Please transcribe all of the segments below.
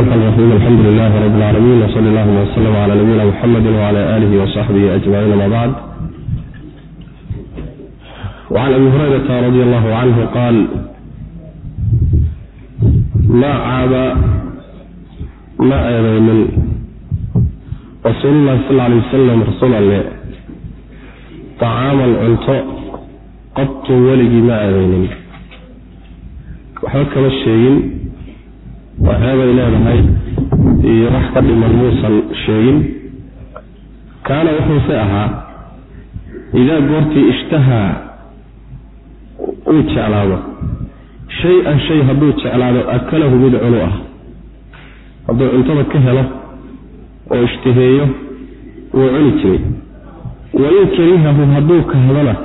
الرحمن الرحيم الحمد لله رب العالمين وصلى الله وسلم على نبينا محمد وعلى آله وصحبه أجمعين ما بعد وعن أبي هريرة رضي الله عنه قال ما عاب ما من رسول الله صلى الله عليه وسلم رسول الله طعاما cunto qadtu weligii ma aadeynin waxba kama sheegin waxyaabay leedahay iyo wax ka dhiman muusan sheegin. Kaana wuxuuse ahaa idaa goortii ishtahaa uu jeclaado shay-an shay hadduu jeclaado akalahu mid cunu ah. Hadduu cuntada ka helo oo ishtaheeyo wuu cuni jiray. Wain karihahu hadduu ka helona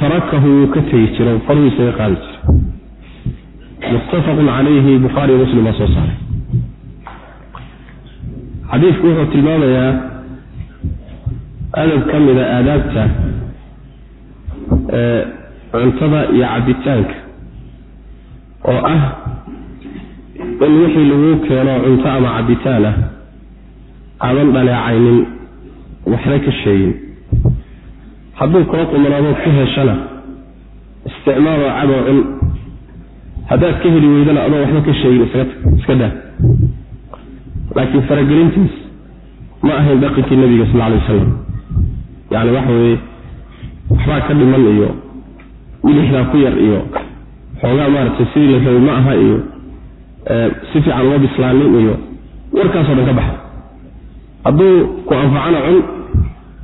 tarakahu wuu ka tegi jiro faruu isaga qaadi jira muttafaqun calayhi bukhaariyo muslim baa soo saaray. Xadiidku wuxuu tilmaamayaa adab ka mida aadaabta cuntada iyo cabitaanka oo ah in wixii laguu keeno cunto ama cabitaan ah aadan dhaleecaynin waxna ka sheegin. Hadduu kula qumanaado ku heshana isticmaaloo cadoo cun haddaad ka heli weydana adoo waxba ka sheegin iska daa. Laakiin faragelintiis ma ahayn dhaqankii nabiga sal alay wasalam yani waxa weye waxbaa ka dhiman iyo milixdaa ku yar iyo xoogaa maaragtay sidii la rabay ma aha iyo si fiican uma bislaanin iyo warkaasoo dhan ka baxa. Hadduu ku anfacana cun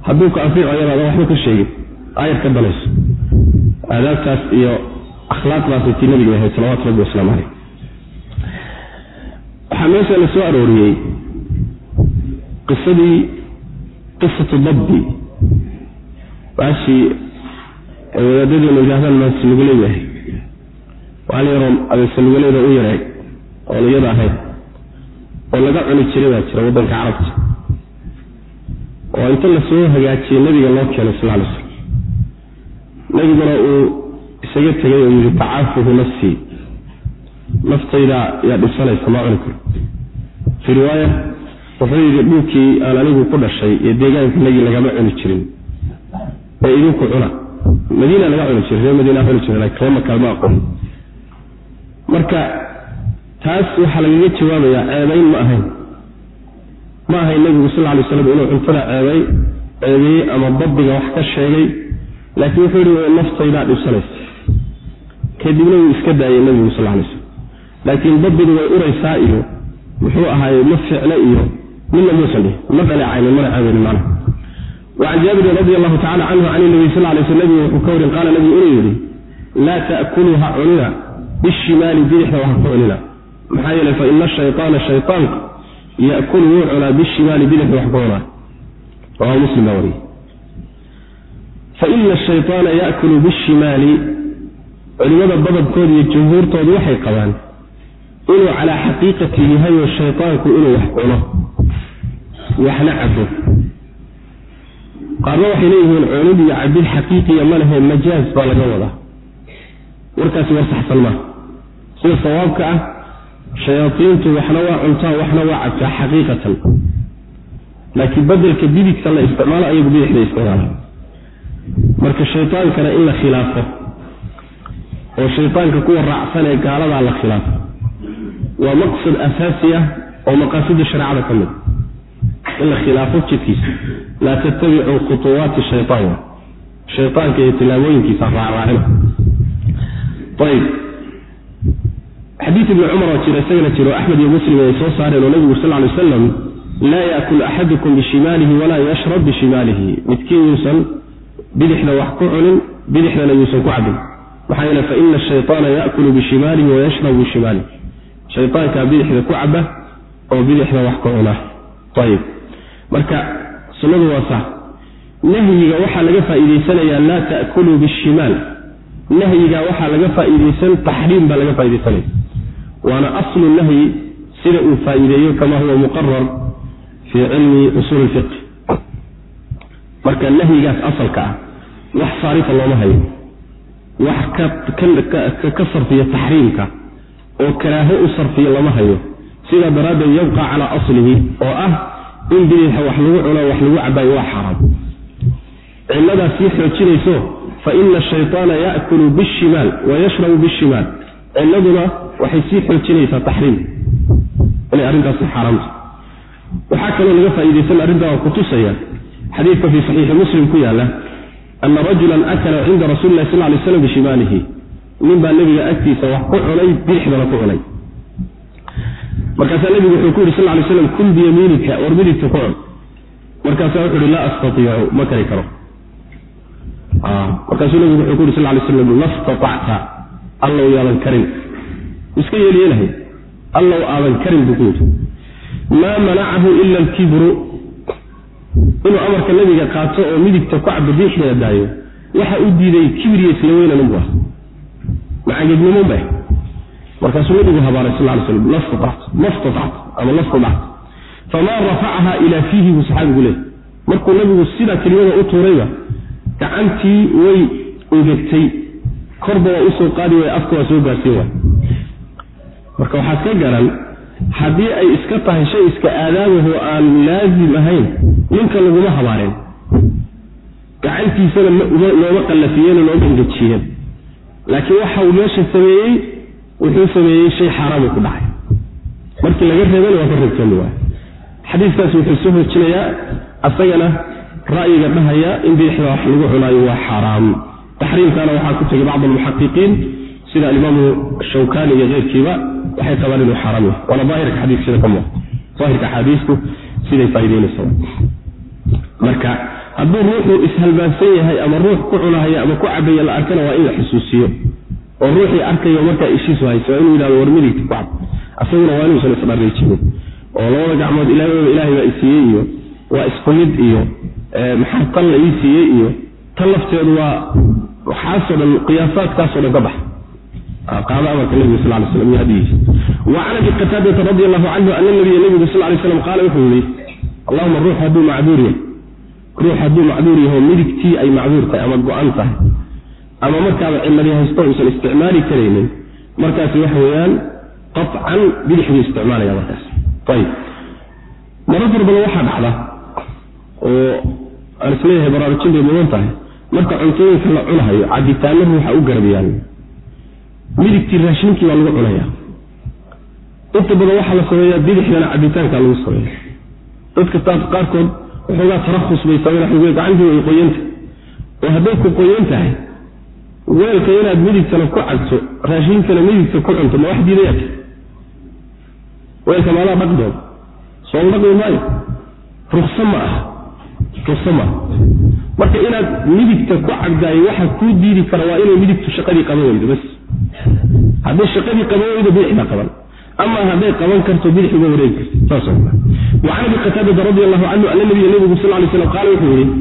hadduu ku anficayana ada waxba ka sheegin ayar ka danayso aadaabtaas iyo waxaa meesha la soo arooriyey qisadii qisatu dabbi baashii wadaadadeenu yidhahdaan maansalugaleeyahay waxaa la yaroo abeesalugaleeda u yaray oon iyada ahayd. Oo laga cuni jiray baa jira waddanka carabta. Oo inta la soo hagaajiyey nabiga loo keenay sal alay slam nabiguna uu isaga tegay oo yidhi tacaafuhu nafsii naftayda yaa dhisanaysa ma cuni karo. Fii riwaaya wuxuu yidhi dhulkii aan anigu ku dhashay iyo deegaanka nagi lagama cuni jirin ee idinku cuna. Madiina laga cuni jiray ree madiina cuni jiray laakiin ree makalma aqoon. Marka taas waxaa lagaga jawaabayaa ceebayn ma ahayn. Ma ahayn nabigu sal lay slam inuu cuntada ceebay ceebeeyey ama dabbiga wax ka sheegay. Laakiin wuxuu yihi naftaydaa dhibsanaysa kadibna wuu iska daayay nebigu sal lay slm laakiin baddidu way uraysaa iyo muxuu ahaaye ma ficlo iyo midna muusan ma dhaleecaynin mana ceebaynin manaa wacan jaabirin radi allahu tacala canhu can nabiy sal lay sl nabigu wuxuu ka warin qaala nabigu inuu yidhi laa taakulu ha cunina bishimaali bidixda waha ku cunina. Maxaa yeeley faina shayaana shayaanku yakulu wuu cunaa bishimaali bidixda wax ku cunaa. Rawa muslim baa wariye faina shayaana yakulu bishimaali culimada badabkooda iyo jumhuurtoodu waxay qabaan inuu calaa xaqiiqati yahayo shayطaanku inuu wax cuno waxna cabo qaarna waxay leeyihiin cunid iyo cabid xaqiiqiya ma lehe majaaz baa laga wadaa. Warkaasi war saxsan maaha sida sawaabka ah shayaaiintu waxna waa cuntaa waxna waa cabtaa xaqiiqatan. Laakiin bedelka bidigta la isticmaalo ayagu bidixda isticmaala marka shaytaankana in la khilaafo oo shaytaanka kuwa raacsan ee gaaladaa la khilaafo. Waa maqsad asaasi ah oo maqaasida shareecada ka mid in la khilaafo jidkiisa. Laa tattabicuu khutuwaati shayaan shayaanka iyo tilaabooyinkiisa raacraacina. Ayb xadiid ibni cumar oo jira isagana jiro axmed iyo muslim ay soo saareen oo nabigu sal lay wasalam laa yaakul axadukum bishimaalihi walaa yashrab bishimaalihi. Midkiin yuusan bidixda wax ku cunin bidixdana yuusan ku cabin maxaa faina ashayطaana yaakulu bishimaalihi wayashrabu bishimaalihi shayطaankaa bidixda ku caba oo bidixda wax ku cuna. Ayib marka sunnadu waa saa nahyiga waxaa laga faa'iidaysanayaa laa ta'kuluu bishimaal. Nahyiga waxaa laga faa'iidaysan taxriim baa laga faaidaysanaya waana aslu nahyi sida uu faa'iideeyo kama huwa muqarar fii cilmi usuul ilfiqh marka nahyigaas asalka ah wax saarifa looma hayo wax ka sarfiya taxriimka oo karaaho u sarfiya lama hayo. Sidaa daraaddeed yabqa calaa aslihi oo ah in bidixa wax lagu cuno wax lagu cabaayo waa xaaraam cilladaa sii xoojinayso fa ina ashayطaana yaakulu bishimaal wa yashrabu bishimaal. Cilladuna waxay sii xoojinaysaa taxriim. Inay arrintaasi xaaraamta waxaa kaloo laga faa'iidaysan arrintaa waa kutusaya xadiidka fii saxiixi muslim ku yaalla ana rajulan akala cinda rasuli lah sal lay slam bishimaalihi nin baa nebiga agtiisa wax ku cunay bidixdana ku cunay. Markaasaa nebigu wuxuu ku yidhi sal lay slam kul biyamiinika war midigta ku cun. Markaasaa wuxu uhi laa astaiicu ma kari karo. Markaasuu nebigu wuxuu ku yidhi sal lay slam lastatacta allow yaadan karin. Iska yeelyeelahay allow aadan karin buu ku yidhi. Maa manacahu ila alkibru inuu amarka nebiga qaato oo midigta ku cabo biixdeeda daayo waxa u diiday kibiriyo isla weynanunbu ah. Macageednimonba markaasuu nabigu habaaray sal lay slam ma statacta ama la statacta famaa rafacaha ilaa fiihi buu saxaabigu leeyay markuu nabigu sidaa kelimada u tuurayba gacantii way engegtay korba waa u soo qaadi way afka waa soo gaarsiin waay. Marka waxaad ka garan haddii ay iska tahay shay iska aadaabahoo aan laazim ahayn ninka laguma habaareen gacantiisana looma qallafiyeen looma engejiyeen. Laakiin waxa uu meesha sameeyey wuxuu sameeyey shay xaaraamu ku dhacay. Markii laga reebana waa ka reebtoomi waay xadiiskaas wuxuu soo hoojinayaa asagana ra'yiga dhahaya in bidixda wax lagu cunaayo waa xaaraam taxriimkana waxaa ku tegay bacd almuxaqiqiin sida alimaamu shawkani iyo keyrkiiba waxay qabaan inuu xaaraam yahay. Waana daahirka xadiiska sida ka muuqda. Daahirka axaadiistu siday faa'iideynaysa marka hadduu ruuxu ishalbaansan yahay ama ruux ku cunahaya ama ku cabaya la arkana waa in la xusuusiyo. Oo ruuxii arkayo markaa ishiisu hayso waa inuu yidhahdo war ku cab. Asaguna waa inuusan isdharriijinin oo labada gacmood ilaahooda ilaahay baa isiiyey iyo waa isku mid iyo maxaa tan la ii siiyey iyo tan lafteedu waa waxaasoo dhan qiyaasaadkaasoo dhan ka baxa abi qataadata radi allahu canhu ana nabiya nebigu sal lay slam qaala wuxuu yihi allahuma ruux hadduu macduur yahay ruux hadduu macduur yaho midigtii ay macduur tahay ama go-an tahay ama markaaba cilladii haysto uusan isticmaali karaynin markaasi waxa weeyaan qacan bidixduu isticmaalaya markaas ayib marar far badan waxaa dhacda oo aan is leeyahay baraarujin bay mudan tahay marka cuntooyinka la cunahayo cabitaano ruuxa u garabiyaan midigtii raashinkii baa lagu cunaya. Inta badan waxaa la sameeyaa bidixdana cabitaankaa lagu sameeya dadka taas qaarkood waxoogaa tarakhus bay sameyn gacantii way qoyanta oo hadday ku qoyan tahay weelka inaad midigtana ku cabto raashinkana midigta ku cunto ma wax diidayaata weelka maadaa dhaqdood soo dhaqmi maayo? Rukso ma ah rukso ma ah. Marka inaad midigta ku cabdaayo waxa kuu diidi kara waa inay midigtu shaqadii qaban weydo bas hadday shaqadii qaban weydo bidixda qaban ama hadday qaban karto bidix uga wareegi karto wacan abi qataadata radi allahu canhu ana nabiya nebigu sal lay slam qaala wuxuu yidhi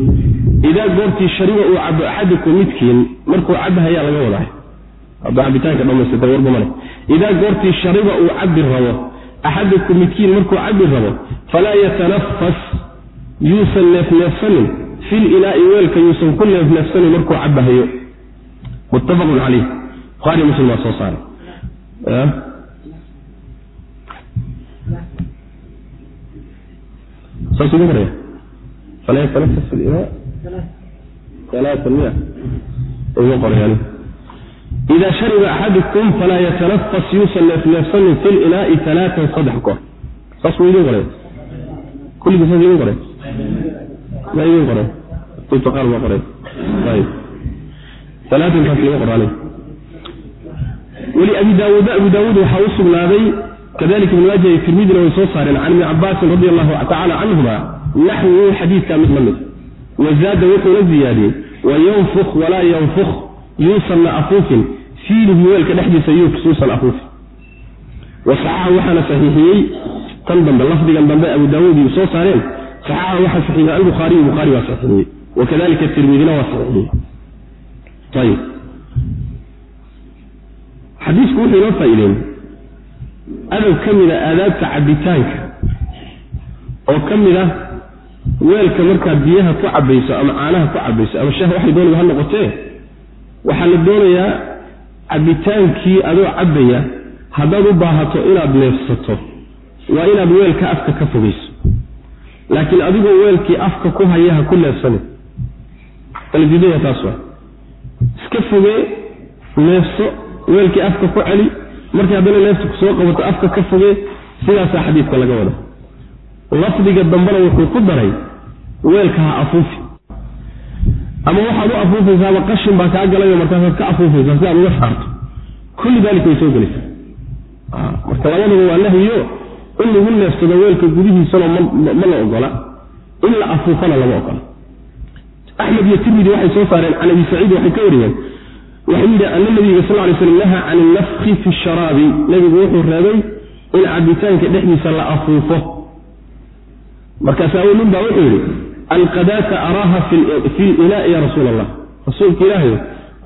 idaa goortii shariba uu cabo axadukum midkiin markuu cabahayaa laga wadahay hadda cabitaanka dhamaysatay warba male idaa goortii shariba uu cabi rabo axadukum midkiin markuu cabi rabo falaa yatanafas yuusan neefneefsanin fil ilaa'i weelka yuusan ku neefneefsanin markuu cabahayo muttafaqun caleyh buhaari muslim waa soo saaray. Saas ugu horaya falaa yatanafas fi linaa alaaa miya ugu qorayaan ida shariba axadukum falaa yatanafas yuusan neefneefsanin fi linaai alaaan saddex goor. Saas wuu idin qoray. Kulligii saas idin qoray. Ma idin qoray. Qaar baa qoray. Ayib. Alaatankaas laga qoraanay weli abi daawuud abu daawuud waxaa u sugnaaday kadalika ibn maaja iyo tirmidina way soo saareen can ibni cabaasin radi allahu tacala canhuma naxwuu xadiidkaa mid la mid. Wazaada wuxuuna ziyaadiyey wayanfuk walaa yanfuk yuusanna afuufin fiilihi weelka dhexdiisa yuusan afuufin. Wasaxaxa waxaana saxiixiyey tan dambe lafdigan dambe abu daawuud iyo soo saareen saxaxa waxaa saxiixiyey albukhaariyu bukhaari waa saxiixiyey wakadalika tirmidina waa saxiixiyey. Ayib xadiisku wuxuu inoo faa'iideyn adab ka mid a aadaabta cabitaanka oo ka mid ah weelka markaad biyaha ku cabayso ama caanaha ku cabayso ama shah waxay doonaba ha noqotee waxaa la doonayaa cabitaankii adoo cabaya haddaad u baahato inaad neefsato waa inaad weelka afka ka fogeyso laakiin adigoo weelkii afka ku haya ha ku neefsanin aldiidaya taas waa. Iska fogee neefso weelkii afka ku celi markii haddana neefta ku soo qabato afka ka fogee sidaasaa xadiidka laga wada lafdiga dambena wuxuu ku daray weelka ha afuufi. Ama waxaad u afuufaysaaba qashin baa kaa galayo markaasaad ka afuufaysaa si aad uga saarto. Kulli daalika way soo gelaysaa marka labadaba waa nahyo in lagu neefsado weelka gudihiisana ma la ogola. In la afuufana lama ogola. Axmed iyo tirmidi waxay soo saareen can abi saciid waxay ka wariyeen waxay yidhi ana nabiga sal lay slam nahaa can ilnafki fi sharaabi nebigu wuxuu reebay in cabitaanka dhexdiisa la afuufo markaasaa nin baa wuxuu yidhi alqadaaka araaha fi linaai ya rasuul allah rasuulka ilaahay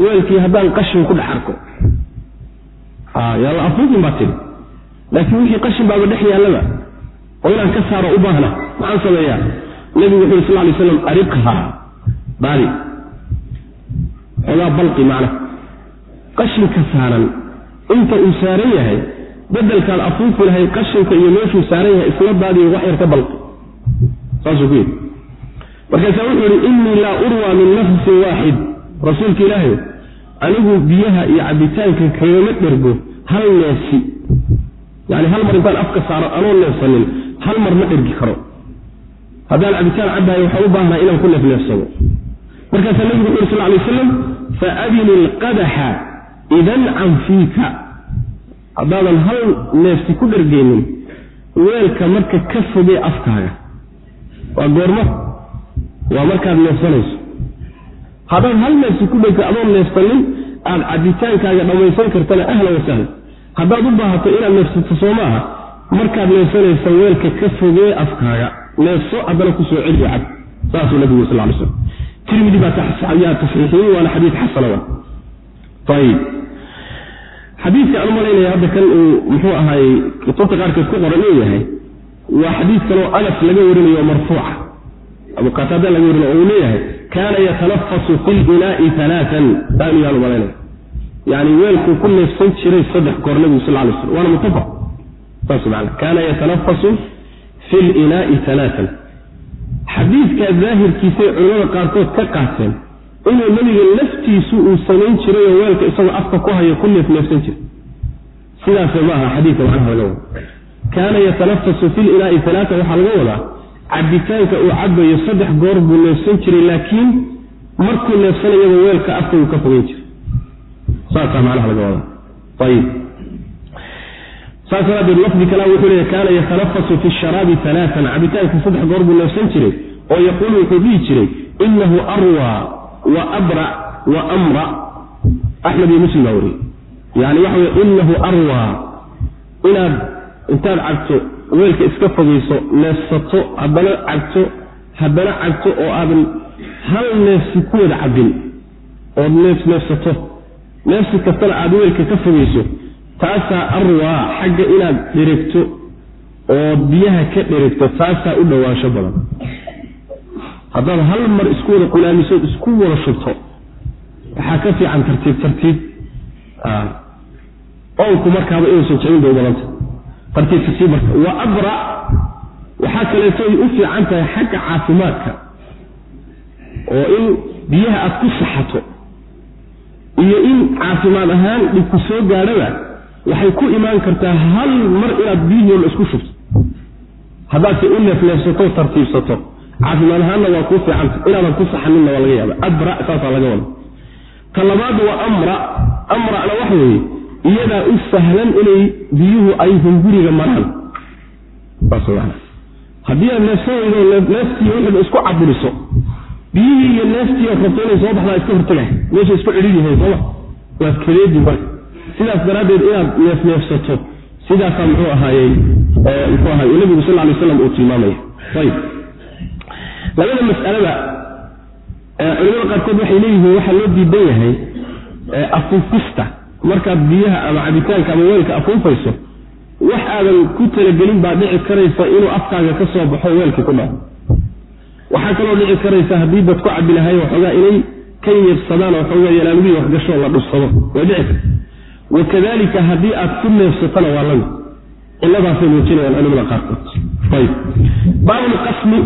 weelkii haddaan qashin ku dhex arko yaa la afuufin baa tiri laakiin wixii qashin baaba dhex yaallaba oo inaan ka saaro u baahna maxaan sameeyaa nebigu wuxu yhi sal lay slam ariqha baadi xoogaa balqi macna qashinka saaran. Inta uu saaran yahay bedelkaad afuufi lahay qashinka iyo meeshuu saaran yahay isla daadiyo wax yar ka balqi saasuu ku yidhi. Markaasaa wuxuu yidhi innii laa urwa min nafsin waaxid rasuulka ilaahay anigu biyaha iyo cabitaanka kagama dhergo hal neefsi. Yani hal mar intaan afka saaro anoo neefsanin hal mar ma dhergi karo. Haddaan cabitaan cabaayo waxaan u baahnaa inaan ku neefneefsado. Markaasaa nebigu wuxu yuri sal lay waslam faabini lqadaxa idan can fiika haddaadan hal neefsi ku dhergeynin weelka marka ka fogee afkaaga waa goormo waa markaad neefsanayso. Haddaad hal neefsi ku dhegto adoon neefsanin aad cabitaankaaga dhammaysan kartana ahlan wasahlan haddaad u baahato inaad neefsato soo maaha markaad neefsanaysa weelka ka fogee afkaaga neefso haddana ku soo celiyo cab saasuu nabigu sal lay slam tirmidi baa yaa tasxiixiyey waana xadiid xasana wa xadiidka aan u malaynaya hadda kan uu muxuu ahaayey kutubta qaarkeed ku qoran uu yahay waa xadiid kaloo anas laga warinayo marfuuca. Abu qataada laga warinayo oo uu leeyahay kaana yatanafasu fi linaai alaaan saanu yaan u malaynaya yani weelkuu ku neefsan jiray saddex goor nabigu sal lay slam waana muttafaq. Saas maana kaana yatanafasu fi linaai alaaan xadiidka daahirkiisay culimmada qaarkood ka qaateen inuu nebiga laftiisu uu samayn jiray oo weelka isagoo afka ku hayo ku neefneefsan jiray. Sidaas ma aha xadiidka macnaha laga wada kaana yatanafasu fi linaai alaaa waxaa laga wadaa cabitaanka uu cabayo saddex goor buu neefsan jiray laakiin markuu neefsanayaba weelka afka uu ka fogeyn jiray. Saasaa macnaha laga wadaa. Ayib saas daraadeed lafdi kala wuxuu leeya kaana yatanafasu fi sharaabi alaaan cabitaanka saddex goor buu neefsan jiray oo yaquulu wuxuu dhihi jiray inahu arwa wa abra wa amra. Axmed iyo muslim baa wariyey. Yani waxa wey inahu arwa. Inaad intaad cabto weelka iska fogeyso neefsato haddana cabto haddana cabto oo aadan hal neefsi ku wada cabin ood neef neefsato. Neefsi kastana aad weelka ka fogeyso taasaa arwaa xagga inaad dheregto oo biyaha ka dheregto taasaa u dhowaansho badan haddaad hal mar isku wada qulaamisood isku wada shubto waxaa ka fiican tartiib tartiib oonku markaaba inuusan jicin bay badanta tartiib tartiib marka wa abra waxaa kaleeto ay u fiican tahay xagga caafimaadka oo in biyaha aad ku saxato iyo in caafimaad ahaan dhibku soo gaadhaba waxay ku imaan kartaa hal mar inaad biyihii isku shubto. Haddaadse u neefneefsato tartiibsato caafimaad ahaanna waa kuu fiicanta inaadan ku saxaninna waa laga yaaba abra saasaa laga wada. Ta labaad waa amra. Amrana waxa weeye iyadaa u sahlan inay biyuhu ay hunguriga maraan. Haddii aad neefsan weydo neeftii wixiba isku caburiso biyihii iyo neeftii rabto inay soo baxdaa iska hortagay meesha isku cidhid yahay sooma waad kadeedi marka sidaas daraaddeed inaad neefneefsato sidaasaa muxuu ahaayey muxuu ahaay nabigu sal lay slam uu tilmaamaya. Ayib labada mas'alada culimada qaarkood waxay leeyihiin waxaa loo diidan yahay afuufista. Markaad biyaha ama cabitaanka ama weelka afuufayso wax aadan ku talagelin baa dhici karaysa inuu afkaaga ka soo baxo weelkii ku dhaco. Waxaa kaloo dhici karaysa haddii dad ku cabi lahay waxoogaa inay ka yeebsadaan oo xoogaa yalaalugii waxgashoo la dhufsado way dhici karta. Wakadalika haddii aad ku neefsatona waa la mid ciladaasay muujinayaan culimada qaarkood. Ayb baabulqasmi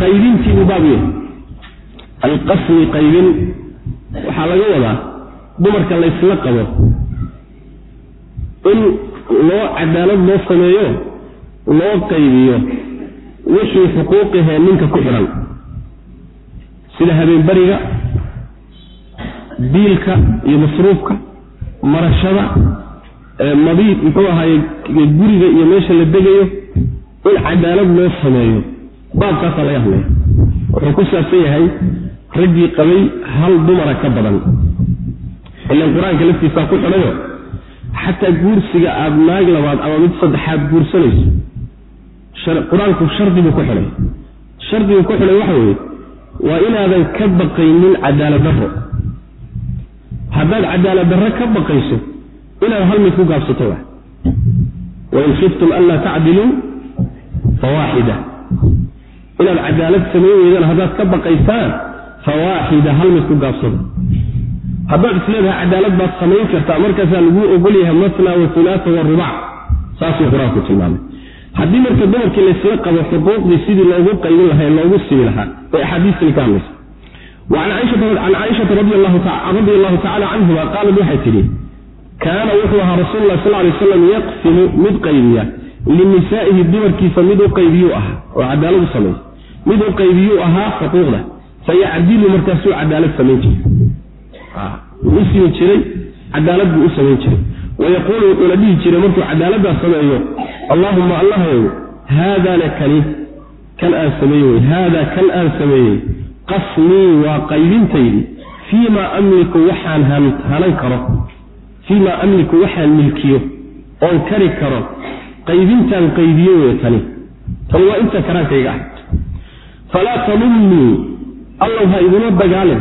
qaybintiibuu baab yahay. Alqasmi qaybin. Waxaa laga wadaa dumarka laysla qabo in loo cadaalad loo sameeyo loo qaybiyo wixii xuquuqihee ninka ku xidhan sida habeenbariga biilka iyo masruufka marashada mabiid muxuu ahaaye guriga iyo meesha la degayo in cadaalad loo sameeyo baabkaasaa laga hadlaya wuxuu ku saabsan yahay raggii qabay hal dumara ka badan. Ilan qur'aanka laftiisaa ku xidhayo xataa guursiga aada naag labaad ama mid saddexaad guursanayso qur'aanku shardi buu ku xidhay. Shardigu ku xidhay waxa weeye waa inaadan ka baqaynin cadaalad darro. Haddaad cadaalad darro ka baqayso inaad hal mid ku gaabsato wa wain khiftum anlaa tacdiluu fawaaxida inaad cadaalad samayn weydaan haddaad ka baqaysaan fawaaxida hal ku gaabsado. Haddaad isleedahay cadaalad baad samayn kartaa markaasaa laguu ogol yahay matna wa hulaata wa rubac. Saasuu qur'aanku tilmaamay. Haddii marka dumarkii laysla qabo xuquuqdii sidii loogu qaybin lahaa loogu simi lahaa bay axaadiistani ka hadlaysa. Wacan caaishata radi allahu tacala canhuma qaalad waxay tidhi kaana wuxuu ahaa rasuulu lah sal lay aslam yaqsimu mid qaybiya linisaa'ihi dumarkiisa mid u qaybiyuu ahaa oo cadaalad u sameeya mid u qaybiyuu ahaa xuquuqda fayacdilu markaasuu cadaalad samayn jiray. U simi jiray cadaalad buu u samayn jiray. Wayaquulu wuxuuna dhihi jiray markuu cadaaladdaa sameeyo allaahuma allahayow haadana kani kan aan sameeye wey haada kan aan sameeyey qasmii waa qaybintaydii fii maa amliku waxaan hanan karo fii maa amliku waxaan milkiyo oon kari karo qaybintaan qaybiyo wey tani. Tani waa inta karaankayga ah falaa talummii allow ha igula dagaalin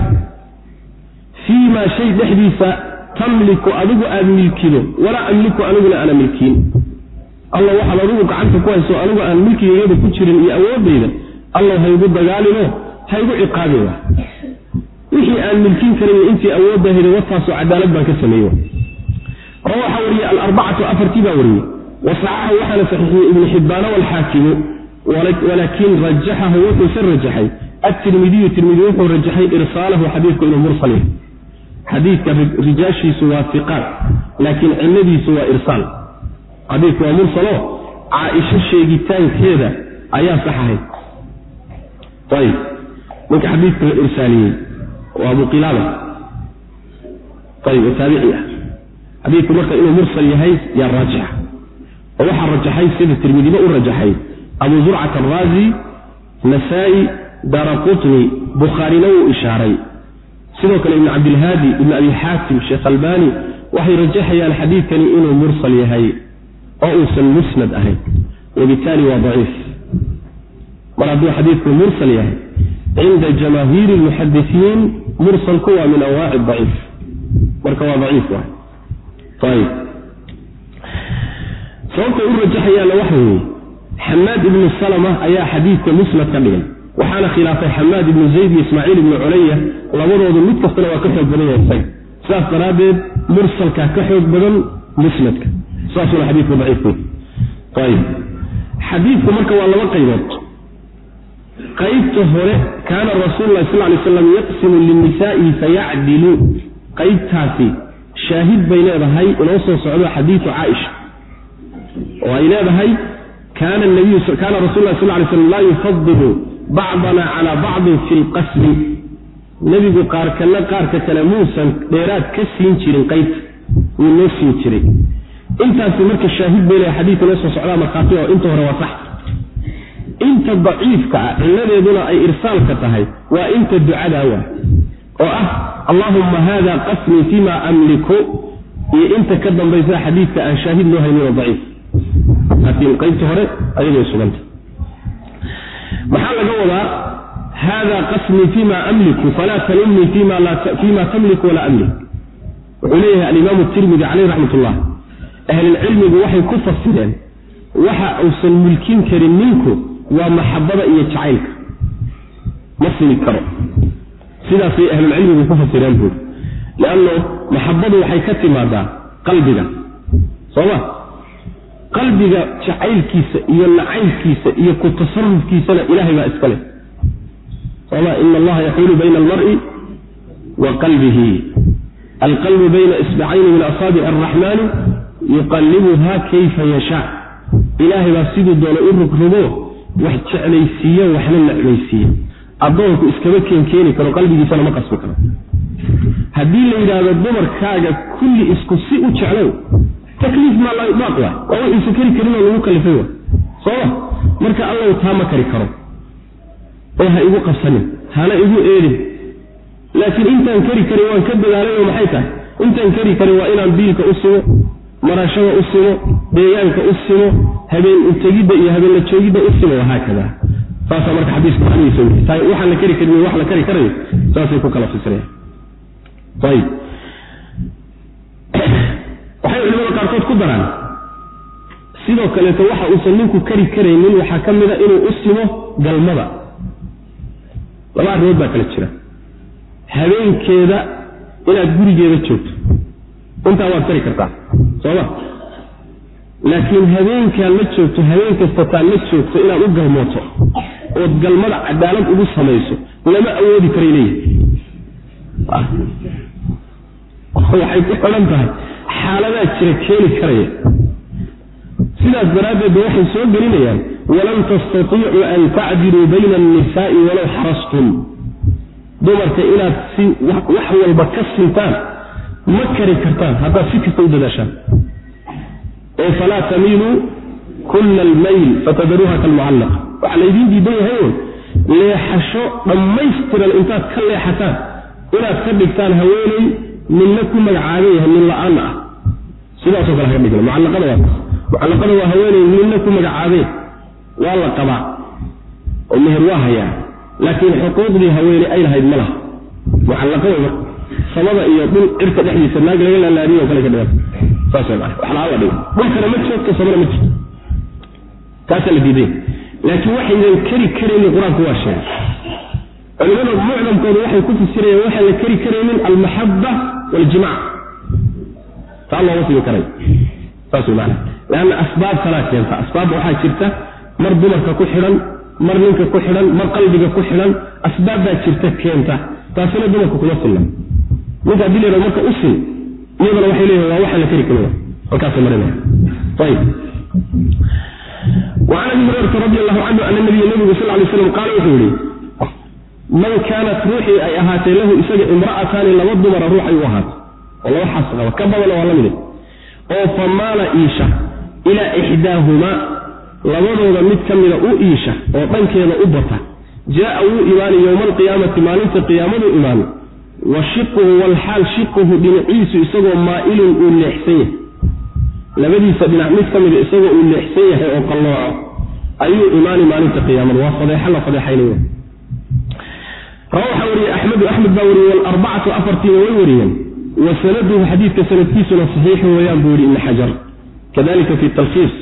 fii maa shay dhexdiisa tamliku adigu aad milkido walaa amliku aniguna aana milkiin alla waxaad adigu gacanta ku hayso anigu aan milkigayada ku jirin iyo awoodayda allow haygu dagaalinoo haygu ciqaabin wixii aan milkiin karay intii awoodahayda wataasoo cadaalad baan ka sameeye rawaxa wariyey alarbacatu afartii baa wariyey wasaxaxahu waxaana saxiixiyey ibnu xibbaana walxaakimu walaakin rajaxahu wuxuuse rajaxay. Atirmidiyu tirmidi wuxuu rajaxay irsaalahu xadiidku inuu mursal yahay. Xadiidka rijaashiisu waa iqaat laakiin ciladiisu waa irsaal xadiidku waa mursalo? Caaisho sheegitaankeeda ayaa sax ahayd ayib. Ninka xadiidka la irsaaliyey waa abu qilaaba. Ayib oo taabici ah. Xadiidku marka inuu mursal yahay yaa raajixa oo waxaa rajaxay sida tirmidiba u rajaxay abu zurcat alraazi nasaa-i daraqutni bukhaarina wuu ishaaray. Sidoo kale ibn cabdilhaadi ibn abi xaatim sheekh albani waxay rajaxayaan xadiidkani inuu mursal yahay oo uusan musnad ahayn. Wabitaali waa daciif. Mar hadduu xadiidku mursal yahay cinda jamaahiiri lmuxadisiin mursalku waa min anwaaci daciif. Marka waa daciif wa ayib sababtay u rajaxayaanna waxa weeye xamaad ibnu salama ayaa xadiidka musnad ka dhigay waxaana khilaafay xamaad ibnu zayd iyo ismaaciil ibnu culaya labadoodu mid kastana waa ka xoog badan yahay isaga. Sidaas daraaddeed mursalkaa ka xoog badan musnadka. Saasuna xadiidku daciifku ayib. Xadiidku marka waa laba qaybood. Qaybta hore kaana rasuulu lahi sal lay slam yaqsimu linisaa'ihi fayacdilu. Qaybtaasi shaahid bay leedahay inoo soo socdo xadiidu caaisha. Oo ay leedahay kaana rasul sal lay slam laa yufadilu bacdana calaa bacdin fi lqasmi nebigu qaarkana qaarka kale muusan dheeraad ka siin jirin qaybta wuu noo siin jiray intaasi marka shaahid leedahay xadiidka noo soo socdaa markhaati oo inta hore waa sax inta daciifka ah cilladeeduna ay irsaalka tahay waa inta ducada waa oo ah allaahumma haada qasmii fima amliku iyo inta ka dambaysa xadiidka aan shaahid loo hayninoo daciif laakiin qaybta hore ayagay suganta. Maxaa laga wadaa haada qasmii fima amliku falaa talumnii fima tamliku walaa amlik. Wuxuu leeyahay alimaamu tirmidi caleyh raxmat ullah ahlulcilmigu waxay ku fasireen waxa uusan mulkin karin ninku waa maxabada iyo jacaylka. Ma simi karo. Sidaasay ahlulcilmigu ku fasireen buuri leanno maxabadu waxay ka timaadaa qalbiga. Sooma qalbiga jacaylkiisa iyo nacaybkiisa iyo ku tasarufkiisana ilahay baa iska leh. Soma ina allaha yaxuulu bayna almar'i wa qalbihi. Alqalbu bayna isbacayni min asaabici araxmaani yuqallibuha kayfa yashaa. Ilaahay baa siduu doona u rogrogo wax jeclaysiiye waxna necmaysiiye addoonku iskama keenkeeni karo qalbigiisana ma qasbi karo. Haddii la yidhaahdo dumarkaaga kulli isku si u jeclow takliif maa laa idlaaq waay waa wax kari karinoo lagu kalifay waay sooma marka allow taa ma kari karo. Oo ha igu qabsanin hana igu eedin. Laakiin intaan kari karin waan ka dadaalay oo maxay tahay? Intaan kari karin waa inaan biilka u simo marashada u simo deegaanka u simo habeen utegidda iyo habeenla joogidda u simo wahaakada saasaa marka xadiisku macnihiisa waxaan la kari karin wax la kari karayo saasay ku kala ayib waxay culimada qaarkood ku daraan. Sidoo kaleeto waxa uusan ninku kari karaynin waxaa ka mid a inuu u simo galmada. Laba arrimood baa kala jira. Habeenkeeda inaad gurigeeda joogto. Intaa waad kari kartaa. Sooma laakiin habeenkaan la joogto habeen kastataan la joogto inaad u galmooto ood galmada cadaalad ugu samayso lama awoodi karay leeyihi waxay ku xidhan tahay xaaladaa jira keeni karaya. Sidaas daraaddeed waxay soo gelinayaan walan tastatiicuu an tacdiluu bayna annisaa'i walow xarastum. Dumarka inaad si wax walba ka sintaan ma kari kartaan haddaad si kasta u dadaashaan. Ee falaa tamiiluu kulla almayl fatadaruuha kalmucallaq waxaa laydiin diidan yahay un leexasho dhammaystiran intaad ka leexataan inaad ka dhigtaan haweeney ninna ku magacaaban yahay nin la'aanna ah sidaasoo kale haka dhigna mucallaqada waa mucallaqada waa haweeney ninna ku magacaabeen. Waa la qabaa oo meher waa hayaa laakiin xuquuqdii haweeney ay lahayd ma laha. Mucallaqada samada iyo dhul cirka dhexdiisa naag laga laalaadiyo oo kale ka dhigan. Saas macana wax la dhigo. Dhulkana ma joogto samana ma jirto. Taasaa la diiday laakiin waxaynan kari karaynin qur'aanku waa sheegay. Culimada mucdamkoodu waxay ku fasirayaan waxaan la kari karaynin almaxaba waljimac taa looma sugi karay. Saas man leanna asbaab kalaa keenta. Asbaab waxaa jirta mar dumarka ku xidhan mar ninka ku xidhan mar qalbiga ku xidhan asbaabbaa jirta keenta. Taasina dumarka kuma silna ninka haddii la marka u iyadana waxay leeyihiin waa waxaan la kari karin halkaasay marinaya ayib. وعn abi hurayraa radi alahu canhu ana nabiya nabigu sal lay slam qaala wuxuu yihi man kaanat ruuxii ay ahaatee lahu isaga imra'ataani laba dumara ruux ay u aa ka badan waa la mid oo famaala iisha ilaa ixdaahumaa labadooda mid ka mida u iisha oo dhankeeda u bata jaa wuu imaanay yowma alqiyaamati maalinta qiyaamadu imaan wa shiquhu walxaal shiquhu dhinaciisu isagoo maailun uu leexsan yahay. Labadiisa dhinac mid ka mida isagoo uu leexsan yahay oo qallooco ayuu imaanay maalinta qiyaamada waa fadeexa la fadeexaynayo rawaxa wariye axmedu axmed baa wariyey walarbacatu afartiina way wariyeen wa sanaduhu xadiidka sanadkiisuna saxiixun weeyaan buu yihi ibn xajar. Kadalika fi talkhiis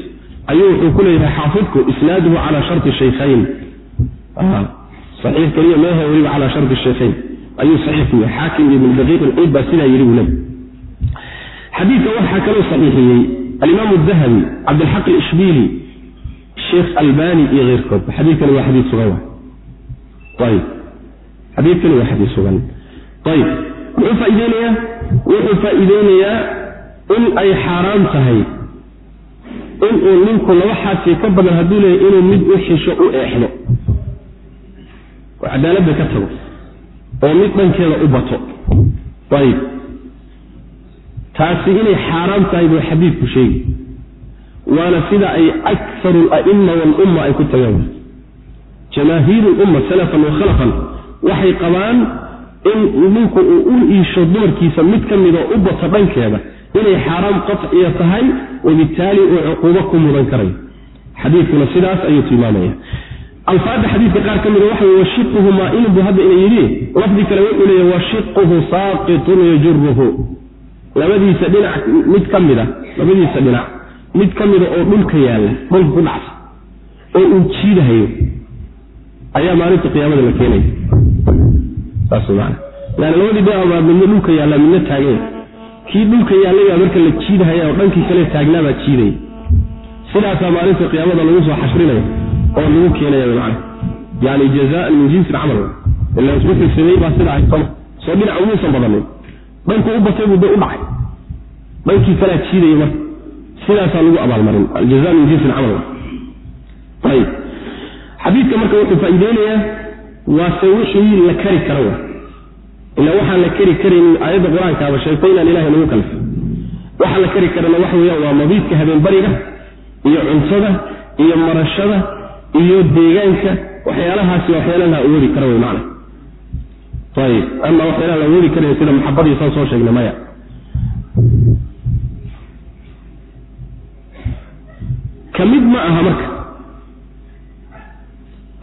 ayuu wuxuu ku leeyahay xaafidku isnaaduhu calaa sharti shaykhayn. Saxiix keliya meehe weliba calaa sharti shaykhayn. Ayuu saxiix yahay xaakim ibn daqiiq alciid baa sidaa yidhi buu leeyahy xadiidka waxaa kaloo saxiixiyey alimaam dahabi cabdilxaq alishbiili sheekh albani iyo keyrkood xadiidkani waa xadiid sugan. Ayib. Xadiidkani waa xadiid sugan. Ayib muxuu faaideynayaa wuxuu faa'iideynayaa in ay xaaraan tahay. Inuu ninku laba xaasi ka badan hadduu leeyahy inuu mid u xisho u eexdo. Oo cadaaladda ka tago oo mid dhankeeda u bato. Ayib. Taasi inay xaaraam tahay buu xadiidku sheegi waana sida ay akaru ala'ima waalumma ay ku tageen jamaahiiru lumma salafan wa khalafan. Waxay qabaan in ninku uu u iisho dumarkiisa mid ka midoo u bato dhankeeda inay xaaraam qaciya tahay wabitaali uu cuquubo ku mudan karayo xadiidkuna sidaas ayuu tilmaamaya alfaada xadiidka qaar ka mida waxa washiquhu maailun buu hadda ina yidhi lafdi kale wuxuu leeya washiquhu saaqitun yajuruhu labadiisa dhinac mid ka mida labadiisa dhinac mid ka mida oo dhulka yaalla dhulka ku dhacsa oo uu jiidahayo ayaa maalinta qiyaamada la keenaya man labadii dhinac midna dhulka yaalla midna taaganya kii dhulka yaallay baa marka la jiidahaya oo dhankii kale taagnaabaa jiidaya sidaasaa maalinta qiyaamada lagu soo xashrinaya oo lagu keenaya macna. Yani jazaan min jinsi camal ila wuxuu sameeyey baa sida soo dhinac umuusan badanin dhanku u batay buu de u dhacay. Dhankii kalaa jiidaya marka. Sidaasaa lagu abaalmarin. Aljaza min jinsi camal ayib. Xadiidka marka wuxuu faa'iideynayaa waase wixii la kari kara wa. Ila waxaan la kari karaynin aayadda qur'aankaaba sheegtay inaan ilahay nagu kalfin waxa la kari karana waxa weeyaan waa mabiidka habeenbariga iyo cuntada iyo marashada iyo deegaanka. Waxyaalahaasi waxyaala la awoodi kara wey macna. Ayib ama waxyaalaha la awoodi karaya sida maxabadii saan soo sheegnay maya. Ka mid ma aha marka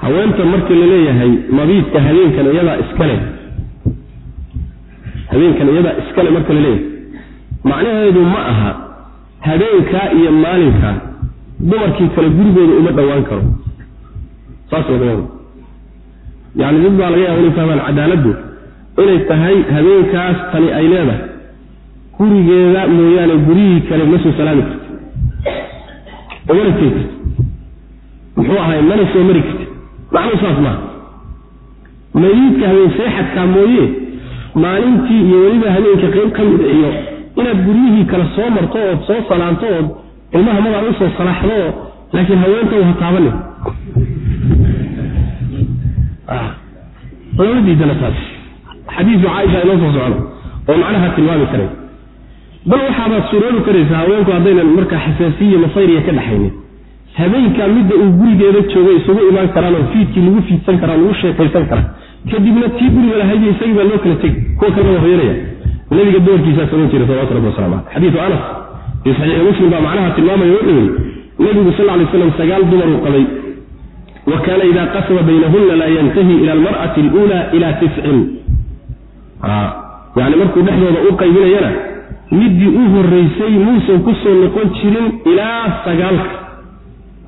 haweenta markii la leeyahay mabiidka habeenkan iyadaa iskale habeenkan iyadaa iskale marka la leeyahay. Macnaheedu ma aha habeenkaa iyo maalinkaa dumarkii kale gurigooda uma dhowaan karo. Saas yani dad baa laga yaaba inay fahmaan cadaaladdu. Inay tahay habeenkaas tani ay leedahay. Gurigeeda mooyaane guryihii kale ma soo salaami karti umana tegi karti muxuu ahay mana soo mari karti macnuu saas maaha mayiidka habeen seexadkaa mooye maalintii iyo weliba habeenka qayb ka mid iyo inaad guryihii kale soo marto ood soo salaanto ood ilmaha madaa u soo salaaxdo laakiin haweenta ha taabanin lama diidana taas. Xadiisu caaisha inoo soo socdo oo macnaha tilmaami karay. Bal waxaabaad suroobi karaysaa haweenku haddaynan markaa xasaasiya masayriya ka dhaxaynin habeenkaa midda uu gurigeeda joogay isugu imaan karaan oo fiidkii lagu fiidsan karaa lagu sheekaysan karaa kadibna tii guriga lahayd isagii baa loo kala tegi kuwa kalena waa hoyanaya nabiga doorkiisaa samayn jiray salawatu rabbi wasalam aleh xadiidu anas fii saxiixi muslim baa macnaha tilmaamaya wuxuu yihi nabigu sal lay slam sagaal dumaruu qabay. Wa kaana ida qasama baynahuna laa yantahi ila almar'ati alula ila tiscin yani markuu dhexdooda u qaybinayana midii u horeysay muusan ku soo noqon jirin ilaa sagaalka